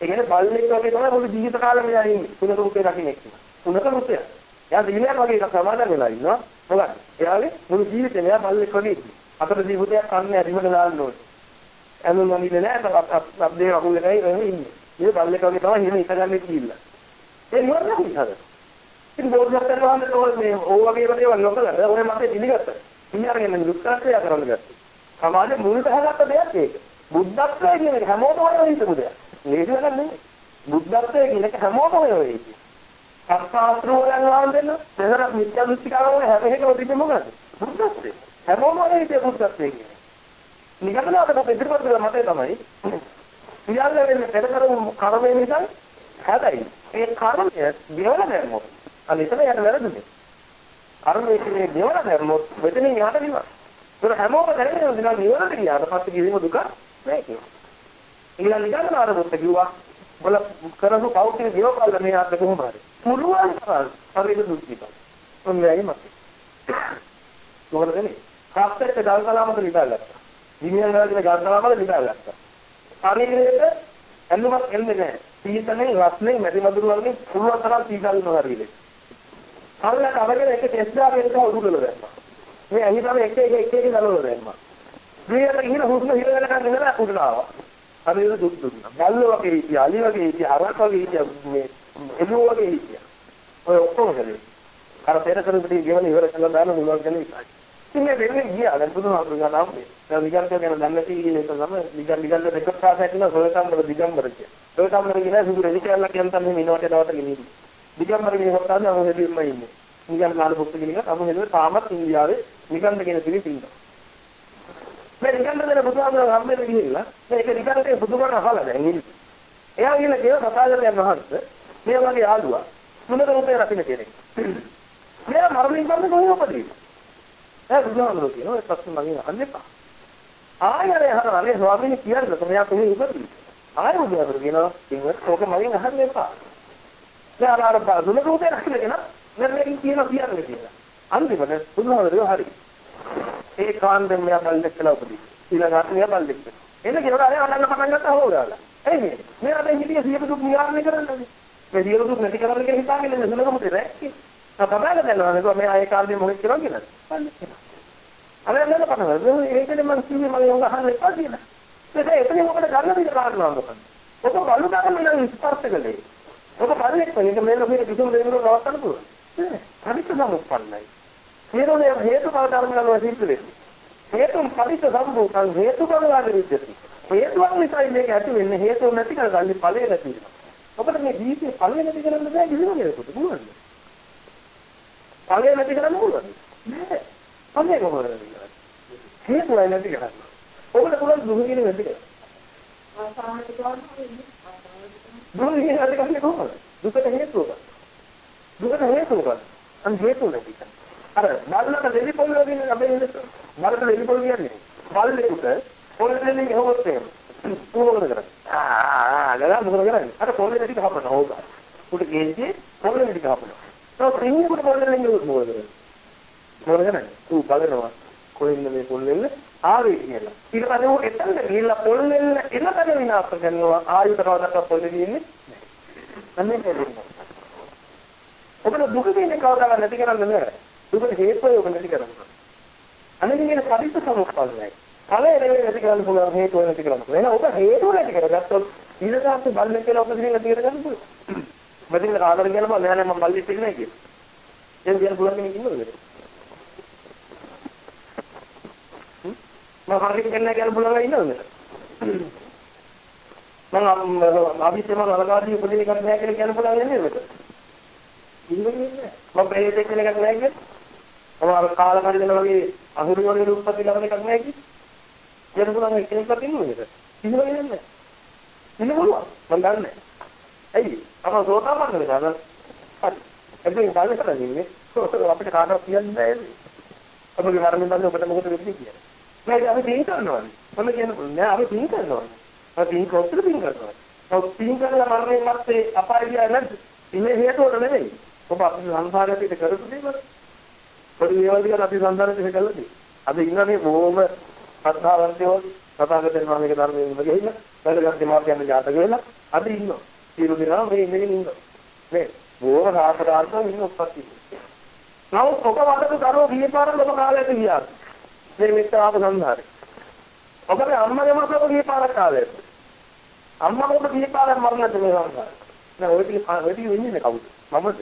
ඒ කියන්නේ බල්ලෙක් වගේ තමයි මුළු ජීවිත කාලෙම යා ඉන්නේ. සුනද උටේ දකින්න එක්ක. සුනද උටේ. එයා දිනයක් වගේ එකක් සමාදන් වෙලා ඉන්නවා. මොකද? එයාගේ මුළු ජීවිතේම එයා බල්ලෙක් වගේ ඉන්නේ. අතට ජීවිතයක් කන්නේ අරිමට දාන්න ඕනේ. ඇනුම් මනින්නේ නැහැ. අප්දේ අකුල් එකයි ඉන්නේ. මේ බල්ලෙක් වගේ තමයි හිම ඉතගන්නේ කියලා. ඒ නිවර්ණ නැහැ. ඉතින් බෝධිසත්වයන් වහන්සේ මේ ඕ වගේ දේවල් නොකරලා ඔය මතේ පිළිගත්තා. ඉන්නරගෙන දුක්ඛාත්‍රය කරන්න ගත්තා. සමාජයේ මුල් පහගත්ත දෙයක් ඒක. බුද්ධත්වය කියන එක හැමෝටම හොයන හිතපු දෙයක්. ලේසි වැඩක් නෙමෙයි. බුද්ධත්වය කියන එක හැමෝටම හොයන එක. සත්‍යාස්ත්‍රෝයන් වහන්සේන දෙතර මිත්‍යා දෘෂ්ටිකාරව හැම එකම තිබෙන්නේ මොකද? බුද්ධත්වය. හැමෝම හොයන හිතේ බුද්ධත්වය කියන්නේ. නිගමනකට ඉදිරිපත් කළ මතය තමයි සියල්ල වෙන්නේ පෙර කරමු කර්මය නිසා හැදයි. ඒ කර්මය ගෙවල දැම්මොත් අන්න එතන යට වැරදුනේ. කර්මයේ කියන්නේ ගෙවල දැම්මොත් මෙතනින් යහට නිවන. ඒක හැමෝම දැනගෙන ඉඳලා නිවනට ගියාට පස්සේ කිසිම දුක නැහැ කියනවා. ඊළඟ නිගමන ආරමුත් කිව්වා බල කරපු කවුරුත් ගෙවපල්ලා මේ ආත්ම කොහොම හරි. පුළුවන් තරම් හරියට දුක් විඳින්න. ඔන්නයි මත. මොකද වෙන්නේ? කාස්ටර් එක ගල් කලාමක ලියලා දිමියන් වලදී ගල් කලාමක ලියලා ශරීරයේ ඇඳුමක් එන්නේ නැහැ. සීතලෙන් රස්නේ මැදි මදුරු වගේ පුළුවන් තරම් සීතල වෙනවා හරියට. කල්ලට අරගෙන එක ටෙස්ට් දාගෙන ඒක උඩුලල දැම්මා. මේ ඇහිතම එක එක එක එක ගලවලා දැම්මා. ක්‍රියාවට ගිහින හුස්ම හිර වෙනකන් ඉඳලා උඩට ආවා. හරියට දුක් දුන්නා. ගල්ල වගේ හිටියා, අලි වගේ හිටියා, හරක් වගේ හිටියා, මේ එළුව වගේ හිටියා. ඔය ඔක්කොම කළේ. අර පෙර කරුපටි ගෙවන ඉවර කළා දාන මුලක් ගැන විතරයි. ඉතින් මේ වෙන්නේ ගියා. දැන් බුදුහාමුදුරුවෝ ගානම් මේ. දැන් විගල්ක ගැන දන්නේ නැති කියන එක තමයි විගල් විගල් දෙකක් පාසක් කරන සොයකම්බර දිගම්බර කිය. සොයකම්බර කියන සුදු රෙදි කියලා කියන තමයි මේ ඉනවට දවවට ගෙනියන්නේ. දිගම්බර කියන කොට තමයි අම හෙලින්ම ඉන්නේ. නිකන් නාල පොත් කියන එක අම හෙලුවේ තාමත් ඉන්දියාවේ නිකන්ද කියන පිළි තින්නවා. මේ නිකන්ද දෙන බුදුහාමුදුරුවෝ හම්බෙන්න ගිහිල්ලා මේක නිකන්ට බුදුමන අහලා දැන් ඉන්නේ. එයා කියන කේව කතා කරලා යන මහන්ස මේ වගේ යාළුවා මුනද රූපේ රකින්න කෙනෙක්. මෙයා මරණින් පස්සේ කොහොමද උපදින්නේ? ඒ බුදුහාමුදුරුවෝ කියනවා ඒ ප්‍රශ්න මගෙන් අහන්න එපා. ආයෙ අහනවා අනේ ස්වාමීන් කියන්නේ මෙයා කොහේ ඉපදුනේ? ආයෙ බුදුහාමුදුරුවෝ කියනවා ඉතින් ඕක මගෙන් අහන්න එපා. දැන් අර අර දුන රූපේ රැකගෙන දැන් මේක කියන කියන්නේ කියලා. අන්තිමට බුදුහාමරේ හරි. ඒ කාන්දෙන් මෙයා බල්ලෙක් කියලා උපදී. ඊළඟට මෙයා බල්ලෙක්. එන්න කියනවා අනේ අනන්න පටන් ගත්තා හොගාලා. එයි මේ. මෙයා දැන් හිටිය සියලු දුක් නිවාරණය කරන්නේ. මේ සියලු දුක් නැති කරන්න කියලා හිතාගෙන ඉන්න සුලකමුතේ රැක්කේ. කතාවල දැනනවා නේද මේ ආයේ කාර්යය මොකද කියලා කියනවා. අර නේද පටන් ඒකනේ මම කිව්වේ මම උංග අහන්න එපා කියලා. ඒක එතන මොකද ගන්න විදිහ කාරණා මොකක්ද? ඔක බලු ගන්න නම් ස්පර්ශ කළේ. ඔක බලන්නේ මේක මේ ලෝකයේ කිසිම දෙයක් නවත්තන්න පුළුවන්. නෑ. පරිච්ඡ සමුප්පන්නයි. හේතුනේ හේතු බව ධර්මවල සිද්ධ වෙන්නේ. හේතුන් පරිච්ඡ සම්භූතං හේතු බව ගන්න විදිහට. හේතුන් නිසා මේක ඇති වෙන්නේ හේතු නැති කරගන්නේ ඵලය නැති වෙනවා. ඔබට මේ ජීවිතේ ඵලය නැති කරන්න බෑ කිසිම කෙනෙකුට. පුළුවන්ද? ඵලය නැති කරන්න පුළුවන්ද? නෑ. ඵලය කොහොමද නැති කරන්නේ? හේතුයි නැති කරන්නේ. ඔබට පුළුවන් දුක කියන නැති කරන්න. දුක කියන නැති කරන්නේ කොහොමද? දුකට හේතුව. දුකට හේතුව ගන්න. අන් හේතුව නැති කරන්නේ. අර බල්ලට දෙවි පොල් වදින අපේ ඉන්න බල්ලට දෙවි පොල් කියන්නේ. බල්ලෙකුට පොල් දෙන්නේ හොවොත් එහෙම. මොකද කරන්නේ? ආ ගලා මොකද කරන්නේ? අර පොල් දෙක කපනවා හොගා. උට ගෙන්නේ පොල් දෙක කපනවා. તો රින්ගුට පොල් දෙක මොකද කරන්නේ? මොකද කරන්නේ? ඌ බලනවා කොහෙන්ද මේ පොල් දෙන්න ආවේ කියලා. ඊට පස්සේ ඌ එතනද ගිහිල්ලා පොල් දෙන්න එනකද විනාශ කරනවා ආයුධ කවදාවත් පොල් දෙන්නේ නැහැ. අන්නේ දෙන්නේ. ඔබට දුක දෙන්නේ කවදාවත් නැති කරන්න නෑ. දුකට හේතුව ඔබ නැති කරනවා. අනිත් කියන පරිත්‍ත සමුප්පාදයි. ඵලය නෙවෙයි නැති කරන්න පුළුවන් හේතුව නැති කරන්න පුළුවන්. එහෙනම් ඔබ හේතුව නැති කරගත්තොත් ඊළඟට බල්ලෙක් කියලා ඔබ දින නැති කරගන්න පුළුවන්. මදින කාදර කියන බල නෑ මම බල්ලෙක් ඉන්නේ කියලා. එහෙනම් කියන්න පුළුවන් කෙනෙක් ඉන්නවද? මම හරියට කියන්නේ කියලා පුළුවන් ඉන්නවද? මම අභිෂේම නරකාදී උපදින එකක් නෑ කියලා කියන්න පුළුවන් නේද? ඉන්නේ මම ප්‍රේතෙක් වෙන එකක් නෑ කියන්නේ. මම අර කාල කඩන වගේ අහුරු වගේ උත්පත්ති ලබන එකක් නෑ කිව්වේ. කියන පුළුවන් කෙනෙක්වත් ඉන්නවද? කිසිම කෙනෙක් නෑ. ඉන්න පුළුවන්. මම දන්නේ. ඇයි? අපව සෝතාපන්න වෙනවා. හරි. එදින් ගානේ කරන්නේ අපිට කාටවත් කියන්න බෑ. අපගේ මරණින් පස්සේ ඔබට මොකද වෙන්නේ කියලා. නෑ අපි පින් කරනවා. මම කියන්නේ නෑ අපි පින් කරනවා. අපි පින් කොච්චර පින් කරනවා. ඔව් පින් කරලා මරණයෙන් මත්තේ අපාය ගියා නැද්ද? ඉන්නේ හේතුවට නෙමෙයි. ඔබ අපේ සංසාරයට පිට කරපු දේවල්. පොඩි දේවල් ටික අපි සංසාරයට පිට කළා නේ. අද ඉන්නනේ බොහොම ශ්‍රද්ධාවන්තයෝ සතාගතෙන් මාමික ධර්මයෙන් ගිහින් වැඩගත් දෙමාපියන් ජාතක වෙලා අද ඉන්නවා. සියලු දෙනා මේ ඉන්නේ ඉන්නවා. මේ බොහොම සාතරාර්ථව ඉන්න උත්පත්ති. නමුත් ඔබ වඩක කරෝ ගියපාරක් ඔබ කාලයට ගියා. මේ මිත්‍රාප සංසාරේ. ඔබගේ අම්මගේ මාසක ගියපාරක් කාලයට. අම්මා මොකද ගියපාරක් මරන්නද මේ සංසාරේ. නෑ ඔය ටික ඔය ටික වෙන්නේ කවුද? මමද?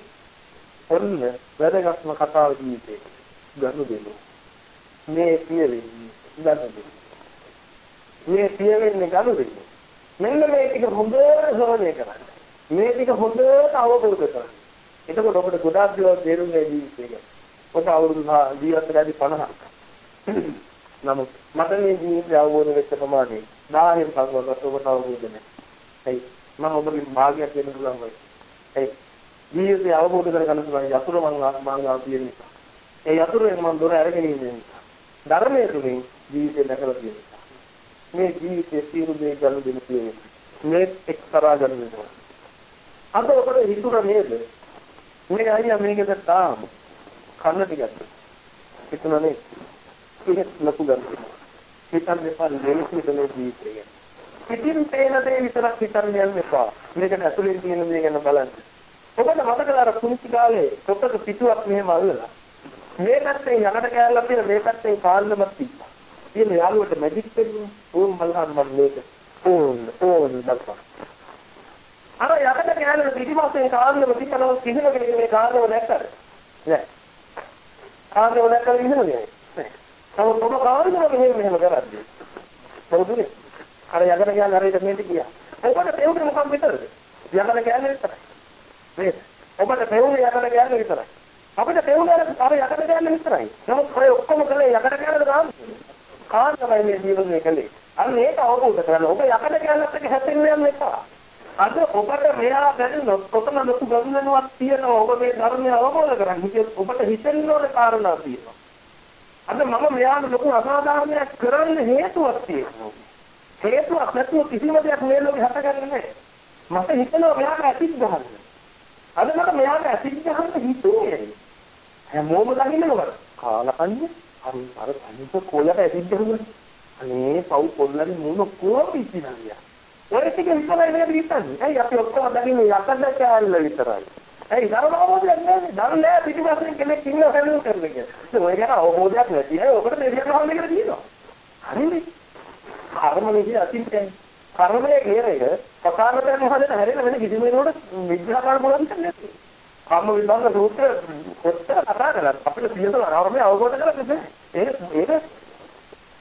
ඔන්න වැදගත්ම කතාව ජීවිතේ ගනු දෙනු. මේ පියවෙන්නේ ගනු දෙනු. මේ පියවෙන්නේ ගනු දෙනු. මෙන්න මේ ටික හොඳට සමනය කරන්න. මේ ටික හොඳට අවබෝධ කරගන්න. එතකොට ඔබට ගොඩාක් දේවල් තේරුම් ගන්න ජීවිතය ගැන. ඔබ අවුරුදු ජීවිත වැඩි 50ක්. නමුත් මට මේ ජීවිතය අවබෝධ වෙච්ච ප්‍රමාණය 1000න් පස්වකට ඔබට අවබෝධ නැහැ. හරි. මම ඔබගේ භාගයක් වෙන්න පුළුවන් වෙයි. හරි. ජීවිතය අවබෝධ කරගන්න පුළුවන් යතුරු මං මාංගාව තියෙන නිසා. ඒ යතුරුෙන් මම දොර අරගෙන ඉන්නේ නිසා. ධර්මයේ තුලින් ජීවිතය දැකලා තියෙන නිසා. මේ ජීවිතයේ සියලු දේ ගන්න දෙන්න තියෙන්නේ. මේ එක්තරා ගන්න දෙනවා. අද ඔබට හිතුණා නේද? මේ අයියා මේකද තාම කන්න ටිකක්. හිතුණා නේද? ඒක ලොකු ගන්න. හිතන්න එපා දෙලෙස් විතරේ ජීවිතය ගැන. පිටින් පේන දේ විතරක් හිතන්න යන්න එපා. මේකට ඇතුලෙන් තියෙන දේ ගැන බලන්න. ඔබට මතකද අර කුංචි කාලේ පොතක පිටුවක් මෙහෙම අල්ලලා මේ පැත්තේ යකට කෑල්ලක් තියෙන මේ පැත්තේ කාල්ලමක් තිබ්බා. ඉතින් යාළුවට මැජික් කරුවා ඕම් බලන්න මම මේක ඕන් ඕන් බලපන්. අර යකට කෑල්ල පිටිපස්සේ කාල්ලම තිබ්බම කිසිම කෙනෙක් මේ කාල්ලම දැක්කද? නෑ. කාල්ලම දැක්කද ඉන්නවද? නෑ. තව ඔබ කාල්ලම මෙහෙම මෙහෙම කරද්දී. මොකදනේ? අර යකට කෑල්ල හරියට මේක ගියා. ඔබට තේරුනේ මොකක්ද විතරද? යකට කෑල්ල විතරයි. නේද? ඔබට පෙවුනේ යකඩ ගෑල්ල විතරයි. අපිට පෙවුනේ අර යකඩ ගෑල්ල විතරයි. නමුත් ඔය ඔක්කොම කළේ යකඩ ගෑල්ල ගාන. කාන් තමයි මේ ජීවිතේ කළේ. අන්න ඒක අවබෝධ කරගන්න. ඔබ යකඩ ගෑල්ලත් එක්ක හැපෙන්න යන්න එපා. අද ඔබට මෙහා බැරිනොත් ඔතන ලොකු ගමනක් තියෙනවා. ඔබ මේ ධර්මය අවබෝධ කරගන්න. ඔබට හිතෙන්න ඕන කාරණා තියෙනවා. අද මම මෙයාට ලොකු අසාධාරණයක් කරන්න හේතුවක් තියෙනවා. හේතුවක් නැතුව කිසිම දෙයක් මේ ලෝකේ හටගන්නේ නැහැ. මට හිතෙනවා මෙයාට ඇතිත් ගහන්න. අද මට මෙයාට ඇසිඩ් ගහන්න හිතුනේ. හැමෝම දකින්න මොකද? කාලකන්නේ අර අර අනිත් කොල්ලට ඇසිඩ් ගහුවා. අනේ පව් කොල්ලගේ මූණ කොහොම පිටිනවා. ඔය ටික විතරයි නේද හිතන්නේ. ඇයි අපි ඔක්කොම දකින්නේ යකඩ කෑල්ල විතරයි. ඇයි ධර්ම අවබෝධයක් නැහැ. ධර්ම නැහැ පිටිපස්සෙන් කෙනෙක් ඉන්න හැලුම් කරන එක. ඔය ගැන අවබෝධයක් නැති අය ඔකට දෙවියන් වහන්සේ කියලා කියනවා. හරිනේ. කර්ම නිදි අතින්තයි. කර්මයේ කියන එක පකාරයෙන් හදන හැරෙන වෙන කිසිම කෙනෙකුට විග්‍රහ කරන්න පුළුවන් දෙයක් නැහැ. කර්ම විභංග සූත්‍ර කොච්චර කතා කරලා අපිට සියලු අරමේ අවබෝධ කරගන්න ඒක ඒක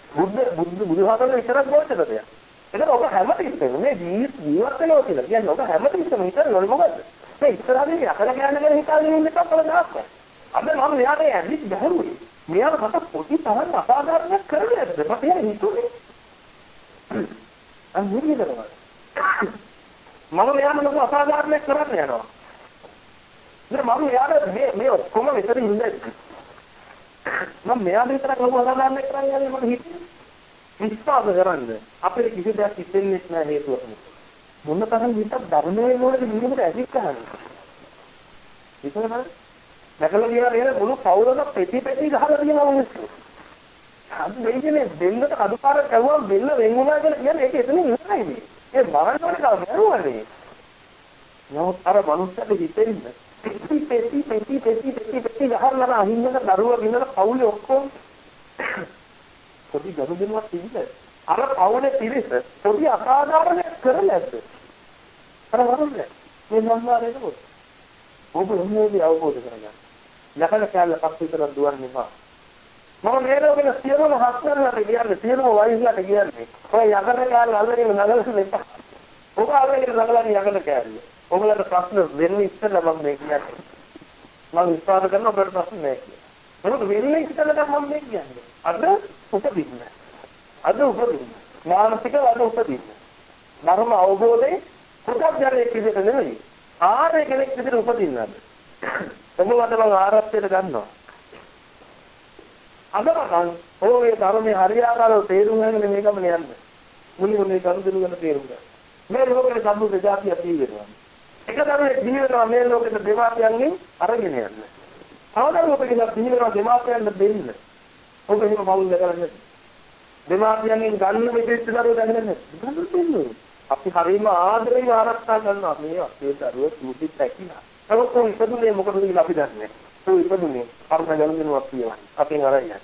බුද්ධ බුද්ධ බුදුහාමර විතරක් ගෝචර දෙයක්. ඒක ඔබ හැමතිස්සෙම මේ ජීවිත වෙනවා කියලා කියන්නේ ඔබ හැමතිස්සෙම හිතන්නේ මොකද්ද? මේ ඉස්සරහින් යකඩ ගන්න ගැන හිතාගෙන ඉන්න එක කවදාවත් අද මම මෙයාට ඇදිත් බැලුවේ. මෙයාට කට පොඩි තරම් අසාධාරණයක් කරලා ඇද්ද? මට එයා හිතුනේ. අන්න නිවිද කරනවා. මම මෙයාට ලොකු අසාධාරණයක් කරන්න යනවා. ඉතින් මම මෙයාට මේ මේ ඔක්කොම විතර ඉඳලා මම මෙයාට විතරක් ලොකු අසාධාරණයක් කරන්න යන්නේ මට හිතෙන්නේ. විශ්වාස කරන්න අපේ කිසි දෙයක් හිතෙන්නේ නැහැ හේතුවක් නිසා. මොන තරම් හිතක් ධර්මයේ මොනද නිමුට ඇසික් කරන්නේ. විතරම දැකලා ගියා නේද මුළු පවුලක පෙති පෙති ගහලා තියෙනවා මිනිස්සු. අද මේකනේ දෙන්නට කඩුපාර කරුවා බෙල්ල වෙන් වුණා කියලා කියන්නේ ඒක එතනින් ඉවරයි මේ. ඒ මරණවල කවදාරුවනේ. නමුත් අර මනුස්සයාට හිතෙන්නේ පෙති පෙති පෙති පෙති පෙති පෙති ගහලා අහින්නක දරුවා ගින්නක පවුලේ ඔක්කොම පොඩි ගනුදෙනුවක් තිබිලා අර පවුලේ පිරිස පොඩි අසාධාරණයක් කරලා ඇද්ද? අර වරුන්නේ මේ සංවාදයට පොත්. ඔබ මොනවද අවබෝධ කරගන්න. ලකල කැලල පස්සේ විතර දුවන්නේ මා. මම මේ ලෝකෙන සියලුම හස්තරලට කියන්නේ සියලුම වයිස්ලට කියන්නේ. ඔය යකඩ කැලල අල්ලගෙන නගලන්න එපා. ඔබ අල්ලගෙන නගලන්නේ යකඩ කැලල. ඔයගලට ප්‍රශ්න වෙන්නේ ඉස්සෙල්ලා මම මේ කියන්නේ. මම විශ්වාස කරනවා ඔබට ප්‍රශ්න නැහැ කියලා. මොකද වෙන්නේ ඉස්සෙල්ලා මම මේ කියන්නේ. අද උපදින්න. අද උපදින්න. මානසිකව අද උපදින්න. ධර්ම අවබෝධයේ පුතග්ජනයෙක් විදිහට නෙවෙයි. ආර්ය කෙනෙක් විදිහට උපදින්න අද. ඔබවට මම ආරක්ෂයට ගන්නවා. අදමකන් ඔය ධර්මයේ හරියාකාරව තේරුම් ගන්න මේ ගමන යන්න. මුලින් මුලින් කරුදු ගැන තේරුම් ගන්න. මේ ලෝකේ සම්බු දෙජාතිය තියෙනවා. එක ධර්මයේ දිනනවා මේ ලෝකෙට දෙමාපියන්ගෙන් අරගෙන යන්න. අවදානෝපකින් දිනනවා දෙමාපියන්ට දෙන්න. ඔබ එහෙම මවුල් දැකලා නැද්ද? දෙමාපියන්ගෙන් ගන්න මෙතෙත් දරුවෝ දැකලා නැද්ද? ගන්න දෙන්නේ. අපි හරීම ආදරෙන් ආරක්ෂා කරනවා මේ අපේ දරුවෝ සූටි පැකිලා. නමුත් කොහොම ඉපදුනේ මොකටද කියලා අපි දන්නේ නැහැ. ඒ ඉපදුනේ කර්ම ගනුදෙනුවක් කියනවා. අපෙන් අරන් යන්නේ.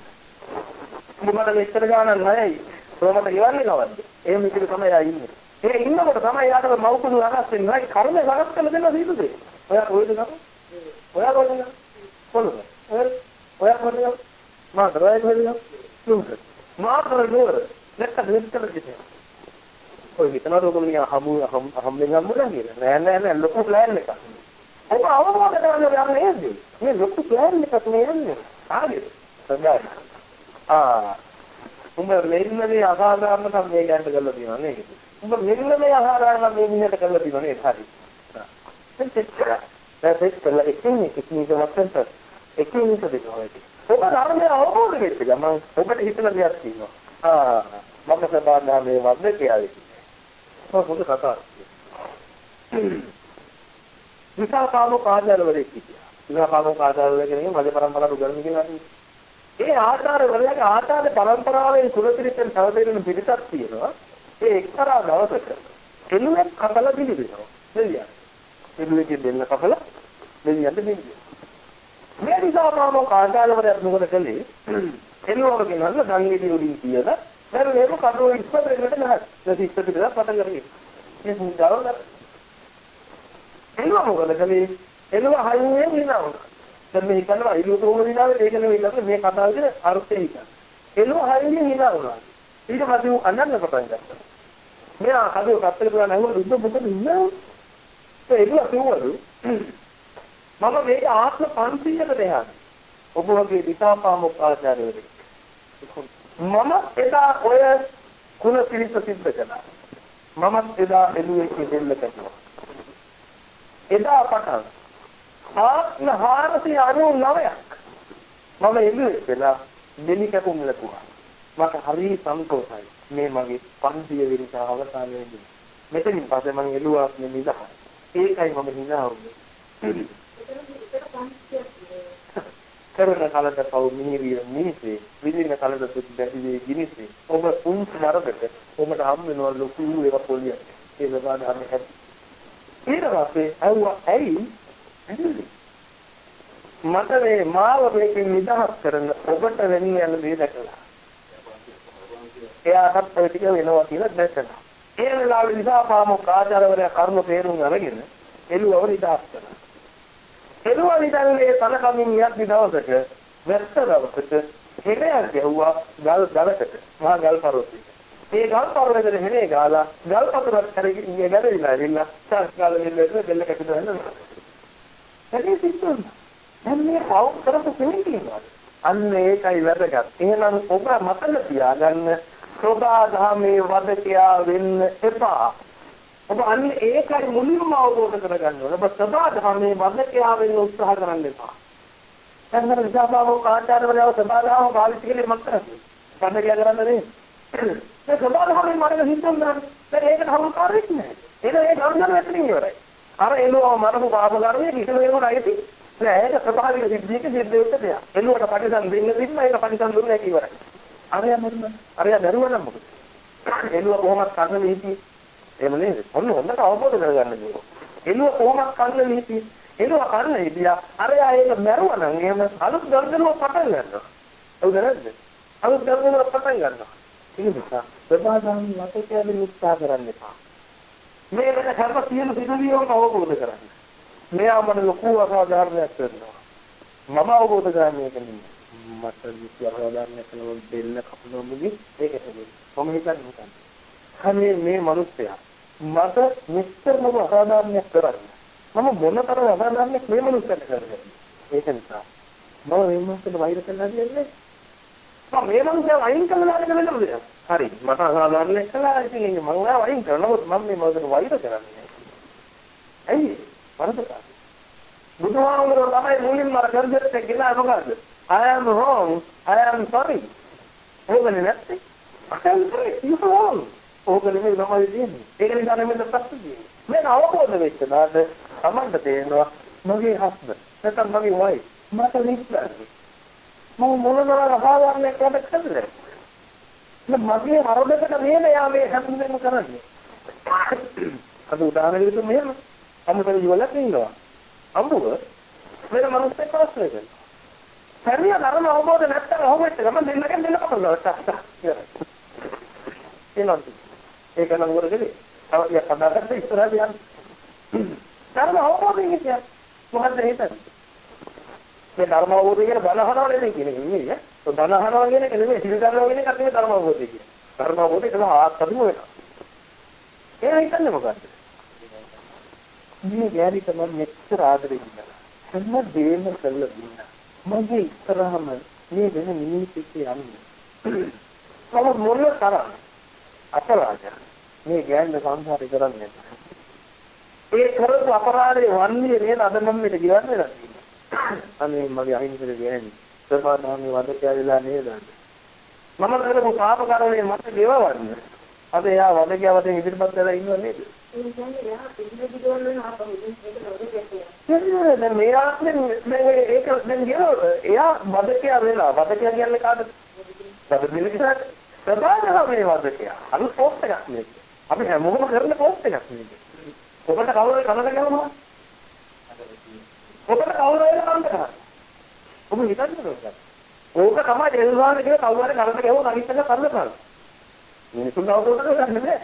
මොකද මෙච්චර ගානක් නැහැයි. කොහොමද ඉවන්නේ කවද්ද? එහෙම ඉතින් තමයි ආ ඉන්නේ. ඒ ඉන්නකොට තමයි යාට මව්කුඩු අරස් වෙන්නේ. කර්ම සකස් කරලා දෙන්න සීතුදේ. ඔයා කොහෙද ගම? ඔයා කොහෙද ගම? කොහෙද? ඔයා කොහෙද ගම? මා කරයි කොහෙද ගම? නුඹ. මා කර නුඹ. නැත්ත දෙන්න කිව්වේ. ඔය හිතනවා රෝග මිනිහා හමු හම්බෙන් හම්බුනා කියලා. නෑ නෑ නෑ ලොකු ප්ලෑන් එකක්. ඔබ අවබෝධ කරගන්න යන්නේ නේද? මේ ලොකු ප්ලෑන් එකක් මේ යන්නේ. හරිද? සඳහන්. ආ. උඹ මෙන්නදී අසාධාරණ කම් මේ ගන්න කරලා තියෙනවා නේද? උඹ මෙන්න මේ අසාධාරණ මේ මිනිහට කරලා තියෙනවා නේද? හරි. දැන් චෙක්කර. දැන් චෙක්කර එකින් එක කිනි ගමන්ට එකින් එක දෙනවා. ඔබ ධර්මය අවබෝධ වෙච්ච ගමන් ඔබට හිතන දෙයක් තියෙනවා. ආ මම සබඳා මේ වන්ද කියලා. මොකද කතාව. විසාකාමෝ කාර්යාලවලදී හිටියා. විසාකාමෝ කාර්යාලවල කියන්නේ මගේ පරම්පරාව උගන්වන්නේ කියලා ඒ ආචාර වලගේ ආචාර පරම්පරාවෙන් සුලතිරිතෙන් තවදෙන පිළිසක් තියෙනවා. ඒ එක්තරා දවසක එළුවෙක් කපලා පිළිබිනවා. දෙවියන්. එළුවෙක් දෙන්න කපලා දෙවියන්ට බින්දිය. මේ විසාකාමෝ කාර්යාලවල මොකද කළේ? එළුවව ගෙනල්ලා සංගීතය උඩින් තියලා දැන් මේක කඩුව ඉස්සරහට නැහැ. ඒක ඉස්සරහට පටන් ගන්නේ. මේ හුඟවල එළුව මොකද කලේ? එළුව හයියෙන් හිනවුනා. දැන් මේ හිතනවා එළුව කොහොමද හිනාවේ? ඒක නෙවෙයි ඊළඟ මේ කතාවේ අර්ථය හිතන්න. එළුව හයියෙන් හිනවුනා. ඊට පස්සේ ඌ අනන්න පටන් ගත්තා. මෙයා කඩුව කත්තල පුරා නැහුවා රුද්ද මොකද ඉන්නේ? ඒ එළුව කිව්වලු මම මේක ආත්ම 500කට එහා. ඔබ වගේ දිසාපාමොක් ආචාර්යවරයෙක්. මම එදා ඔය කුල පිළිස සිද්ධ කළා. මම එදා එළුවේ දෙල්ල කැටුවා. එදා පටන් ආත්ම 499ක් මම එළුවේ වෙලා දෙලි කැපුම් ලකුවා. මට හරි සන්තෝෂයි. මේ මගේ 500 වෙනි අවසානයේදී. මෙතනින් පස්සේ මම එළුවාක් නෙමෙයි ඒකයි මම හිනා වුනේ. කරන කලට පව් මිහිරිය මිනිසේ විදින කලට දුක් දැඩි ගිනිසේ ඔබ පුංචි නරකට ඔබට හම් වෙනවා ලොකු ඒවා පොලිය ඒ සබඳ හරි හැටි. ඊට පස්සේ ඇහුවා ඇයි? මට මේ මාව මේකෙන් නිදහස් කරන ඔබට වෙන්න යන දේ දැකලා. එයාටත් ඔය ටික වෙනවා කියලා දැක්කා ඒ වෙලාවේ නිසා පාමු කාචාරවරයා කර්ම තේරුම් අරගෙන එළුවව නිදහස් කළා. එළුව නිදන්නේ තන කමින් යද්දි දවසක වැස්ස දවසක හෙරයක් ගැහුවා ගල් ගලකට මහා ගල් පර්වතයක ඒ ගල් පර්වතයේ හෙරේ ගාලා ගල් පතුරක් කරගෙන ගැලවිලා ඉන්න සස් ගල් වෙල්ලේ බෙල්ල කැපිලා යනවා එනේ සිද්ධුන දැන් මේ පව් කරපු කෙනෙක් ඉන්නවා. අන්න ඒකයි වැදගත්. එහෙනම් ඔබ මතක තියාගන්න සෝදා ධාමේ වදකියා වෙන්න එපා. ඔබ අන්න ඒකයි මුලින්ම අවබෝධ කරගන්න ඕන. ඔබ සබාධර්මයේ වදකයා වෙන්න උත්සාහ කරන්න එපා. දැන් මම විසාපාවෝ කාන්තාරවලව සබාධර්ම පාවිච්චි කලේ මක් කරන්නේ. වදකයා කරන්නේ නේ. ඒ සබාධර්මයේ මාර්ග හින්දුනා. දැන් ඒකට හවු කාර්යයක් නෑ. ඒක ඒ ගෞරවන වැටෙනින් ඉවරයි. අර එළුව මරපු පාපකර්මයේ කිසිම වෙනකොට අයිති නෑ. ඒක ස්වභාවික සිද්ධියක සිද්ධ වෙච්ච දෙයක්. එළුවට පරිසම් දෙන්න තිබ්බ ඒක පරිසම් දුන්නේ නැහැ ඉවරයි. අරයා මරුණා. අරයා දරුවා නම් මොකද? එළුව කොහොමද කරන්න නීතිය? එහෙම නේද? ඔන්න හොඳට අවබෝධ කරගන්න ඕනේ. එළුව කොහොමද කන්න නීති? එළුව කන්න ඉදියා අරයා ඒක මැරුවා නම් එහෙම අලුත් ගර්ජනුව පටන් ගන්නවා. හවුද නැද්ද? අලුත් ගර්ජනුව පටන් ගන්නවා. ඒක නිසා ප්‍රබාධම් මත කියලා උත්සාහ කරන්න එපා. මේ වෙන කරප තියෙන සිදුවියෝම අවබෝධ කරගන්න. මෙයා මන ලොකු අසාධාරණයක් කරනවා. මම අවබෝධ කරගන්න එක නෙමෙයි. මට විශ්ව අසාධාරණයක් කරනවා දෙන්න කපුනොමුගේ ඒකට. කොහොම හිතන්නේ මොකක්ද? අනේ මේ මිනිස්සයා මට නිතරම අසාධාරණයක් කරන්නේ. මම මොනතරම් අසාධාරණයක් මේ මිනිස්සුන්ට කරන්නේ. ඒක නිසා මම මේ මිනිස්සුන්ට වෛර කරන්න දෙන්නේ මම මේ මිනිස්සුන්ව අයින් කළා කියලා නේද? හරි මට අසාධාරණයක් කළා ඉතින් මම ආව අයින් කරනවා මම මේ මිනිස්සුන්ට වෛර කරන්නේ. ඇයි? වරදක. බුදුහාමුදුරුවෝ තමයි මුලින්ම අර කරදරට ගිලා මොකද? I am wrong. I am sorry. ඕකනේ නැත්තේ? I am sorry. You are wrong. ඕක නෙමෙයි ළමයි දෙන්නේ. ඒක නිසා නෙමෙයි ප්‍රශ්න තියෙන්නේ. මම අවබෝධ වෙච්ච නාද Tamanට තේරෙනවා මගේ හස්බන්ඩ් නැත්නම් මගේ වයිෆ් මට නිස්සාරයි. මම මොනවාර අසාධාරණයක් වැඩ කරන්නේ. මගේ හරොඩකට නේද යා මේ හැමදේම කරන්නේ. අද උදාහරණ විදිහට මෙහෙම අමුතල ඉවලක් ඉන්නවා. අමුව වෙන මනුස්සයෙක් ප්‍රශ්න කරනවා. හරිය ධර්ම අවබෝධ නැත්නම් ඔහොමද ගමන් දෙන්නගෙන් දෙන්න කපනවා. එනවා. ඒක නම් වරදේ. තව යක් හදාගන්න ඉස්සරහට යන්න. ධර්ම අවබෝධය කියන්නේ මොකද්ද හිතන්නේ? මේ ධර්ම අවබෝධය කියන බණ අහනවා නෙමෙයි කියන එක නෙමෙයි. ඒ බණ අහනවා කියන එක නෙමෙයි සිල් ගන්නවා කියන එක නෙමෙයි ධර්ම අවබෝධය කියන්නේ. ධර්ම අවබෝධය තමයි ආත්මම වෙනවා. ඒ හිතන්නේ මොකද්ද? මේ ගැරි තමයි මෙච්චර ආදරේ ඉන්නවා. හැම දෙයක්ම කළා දුන්නා. මගේ ඉස්සරහම මේ වෙන මිනිස්සු යන්නේ. මම මොන තරම් අපරාධ මේ ගෑන්න සංසාරේ කරන්නේ ඒ කරපු අපරාධේ වන්නේ නේද? අද මම මේක කියන්න වෙලා අනේ මගේ අහිංසක ගෑණි. සර්වනාමේ වදක ඇවිලා නේද? මම කරපු පාප කර්මයේ මට ගෙවවන්න. අද එයා වදකියා වශයෙන් ඉදිරිපත් වෙලා ඉන්නව නේද? දැන් මේ ආත්මෙන් මේක දැන් ගියෝ එයා වදකියා වෙලා වදකියා කියන්නේ කාටද? වද දිලකිසාට සබාධා මේ වදකයා. අලුත් පෝස්ට් එකක් මේක. අපි හැමෝම කරන පෝස්ට් එකක් මේක. ඔබට කවුරු කනද ගමනවා? ඔබට කවුරු වෙන කන්ද කරා? ඔබ හිතන්නේ මොකක්ද? ඕක තමයි දෙල්වාන කියලා කවුරු හරි කරන්න ගියව අනිත් එක කරන්න බලන්න. මිනිසුන් අවබෝධ කරගන්න බෑ.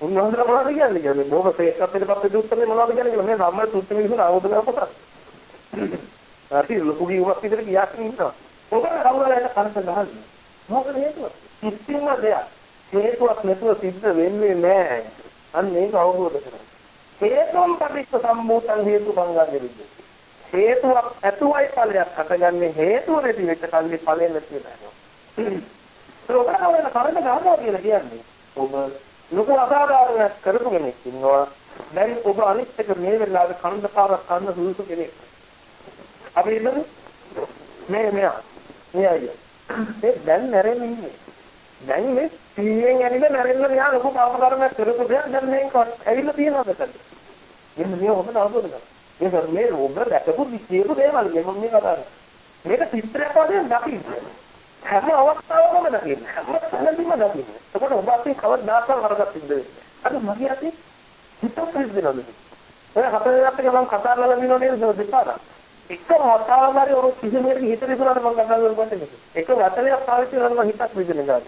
උන්වහන්සේලා මොනවද කියන්නේ? කියන්නේ බොහොම ශ්‍රේෂ්ඨ අපේ පස්සේ උත්තරේ මොනවද කියන්නේ කියලා මේ සම්මත සූත්‍ර මිනිසුන් අවබෝධ කරගන්න. හරි ලොකු කිව්වක් විතර කියක් ඉන්නවා. ඔබ කවුරු හරි කරන්න ගහන්නේ. මොකද හේතුව? කිසිම දෙයක් හේතුවක් නැතුව සිද්ධ වෙන්නේ නැහැ. අන්න ඒක අවබෝධ කරගන්න. හේතුම් පටිච්ච සම්භූතං හේතු සංගාමයේ විදිහට. හේතුවක් ඇතුවයි ඵලයක් හටගන්නේ හේතුව නැති වෙච්ච කල්ලි ඵලෙ නැති වෙනවා. ඒක කරන ගානවා කියලා කියන්නේ. ඔබ ලොකු අසාධාරණයක් කරපු කෙනෙක් ඉන්නවා. දැන් ඔබ අනිත් එක මේ වෙලාවේ කන්දපාරක් කන්න සුසු කෙනෙක්. අපි ඉන්නේ මේ මෙයා. මෙයා ඒ දැන් නැරෙන්නේ ඉන්නේ. දැන් මේ සීයෙන් ඇනිලා නැරෙන්න යා ලොකු පාපකරණයක් කරපු දෙයක් දැන් මේක ඇවිල්ලා තියෙනවද නැද්ද? එන්න මේ ඔබ අවබෝධ කරගන්න. ඒක මේ ඔබ දැකපු සියලු දේවල් මම මේ කතා කරන්නේ. මේක චිත්‍රයක් වශයෙන් දකින්න. හැම අවස්ථාවකම දකින්න. හැම තැනදීම දකින්න. එතකොට ඔබ අපේ කවදාවත් වරදක් සිද්ධ වෙන්නේ නැහැ. අද මගේ අතේ හිතක් හිතෙනවද? ඔය හතරක් එක මම කතා කරලා දිනව නේද දෙපාරක්. එක වතාවක් හරි ඔර කිසිම කෙනෙක් හිතේ ඉස්සරහට මම කතා කරන්නේ එක වචනයක් පාවිච්චි කරනවා හිතක් විදින ගාන.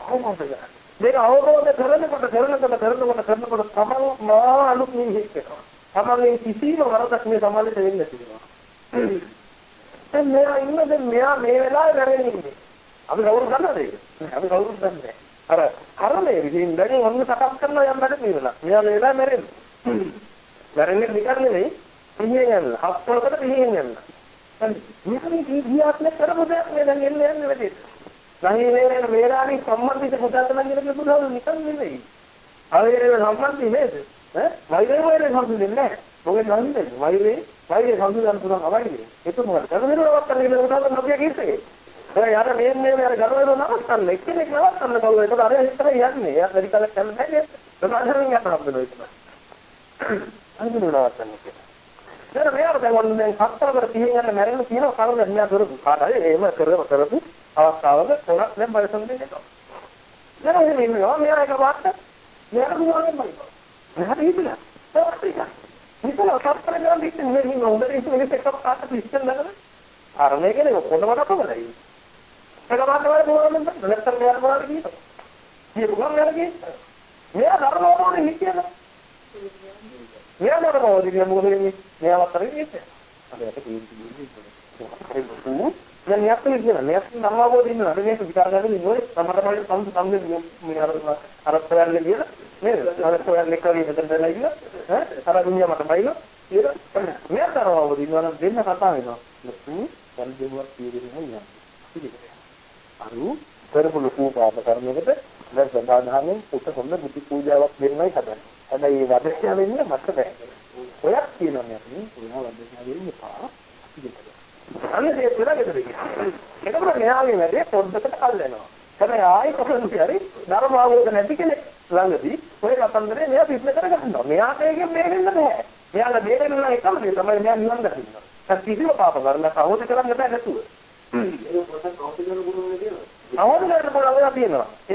කොහොමද මේක අවබෝධ කරනකොට කරනකොට කරනකොට කරනකොට තමන් මා අලුත් නිහිත වෙනවා. තමන්ගේ කිසිම වරදක් මේ සමාජයට වෙන්නේ නැතිවෙනවා. දැන් මෙයා ඉන්න දැන් මෙයා මේ වෙලාවේ වැරෙන්නේ ඉන්නේ. අපි කවුරු දන්නවද ඒක? අපි කවුරුත් දන්නේ. අර කර්මයේ විදිහින් දැන් ඔන්න සකස් කරනවා යම් වැඩ පිළිවෙල. මෙයා මේ වෙලාවේ මැරෙන්නේ. මැරෙන්නේ නිකන් නෙවෙයි. පිහින් යන්න. හප්පලකට පිහින් යන්න. දැන් මෙයා මේ ගියාත්නේ කරපු දෙයක් නේ දැන් එන්නේ යන්නේ වැඩේ. නැහැ මේ මේරානි සම්බන්ධිත පුතත් නම් කියන බුදුහාම නිකන් නෙවෙයි. ආයේ සම්බන්ධි නේද? ඈ වෛරය වෛරය සම්බන්ධින්නේ නැහැ. මොකද නන්නේ වෛරේ වෛරය සම්බන්ධන පුතන් අවයිනේ. ඒක මොකද? කරදරවක් කරගෙන උදාහරණ නොකිය කිව්සේ. ඒ යාර මේ මේ අර ගරවල නවත්තන්න එක්කෙනෙක් නවත්තන්න කවුද? ඒක අර හිතර යන්නේ. එයා වැඩි කාලයක් යන්නේ නැහැ. ප්‍රමාණයෙන් යන්න හම්බෙනවා ඒක. අනිත් නවත්තන්න කියලා. දැන් මෙයාට දැන් ඔන්න දැන් හතරවර පිහින් යන මැරෙන්න තියෙන කරුණ මෙයා කරපු කාටද එහෙම කරව කරපු අවස්ථාවක පොරක් දැන් බයසම් දෙන්නවා. දැන් එහෙම ඉන්නවා මෙයා එක වාට මෙයා දුවන්නේ බයි. මෙහාට හිටිලා. ඒක හිතලා කප්පල ගන්න ඉතින් මේ හිම හොඳට ඉතින් මේක එකක් කාට පිස්සන් දාගෙන අර මේකනේ කොහොමද කපමලයි. ඒක මාත් වල මොනවද නැත්තම් මෙයා මොනවද කියනවා. කියපු ගමන් යන කී. මෙයා ධර්මවලනේ හිටියද? මෙයා මොනවද කියන්නේ මොකද වෙන්නේ? මෙයා වතරේ ඉන්නේ. අර යට කියන්නේ දැන් මෙයක් කියන මෙයක් නම්මාවෝ දින්න අර මේක විකාර කරගෙන ඉන්නේ සමහර වෙලාවට සම්සු සම්දේ මේ අර අර ප්‍රයල්නේ කියලා නේද අර ප්‍රයල්නේ කරේ මෙතන දැනලා ඉන්න ඈ අර දුන්නා මට බයින කියලා මෙයක් තරවෝ දින්නවා නම් දෙන්න කතා වෙනවා ලොකු දැන් දෙවුවක් කියදෙන්නේ නැහැ අරු කරපු ලොකු පාප කර්මයකට දැන් සදාහනෙන් උට හොඳ බුද්ධ පූජාවක් දෙන්නයි හදන්නේ හැබැයි මේ වදස්ය වෙන්නේ මට බෑ ඔයක් කියනවා මේ ඔයා වදස්ය වෙන්නේ පා අන්න ඒ පුරා ගෙදර ගියා. එතකොට මෙයාගේ වැඩේ පොඩ්ඩකට කල් වෙනවා. හැබැයි ආයි කොහොමද හරි ධර්ම අවබෝධ නැති කෙනෙක් ළඟදී ඔය කතන්දරේ මෙයා පිටන කර ගන්නවා. මෙයාට ඒකෙන් බේරෙන්න බෑ. මෙයාලා බේරෙන්න නම් එකම දේ තමයි මෙයා නිවන් දකින්න. කිසිම පාප කරන්න කවුද කරන්න බෑ නැතුව. ඒක පොඩ්ඩක් කරගන්න පුළුවන් නේද? අවබෝධ කරගන්න පුළුවන් තියෙනවා. ඒක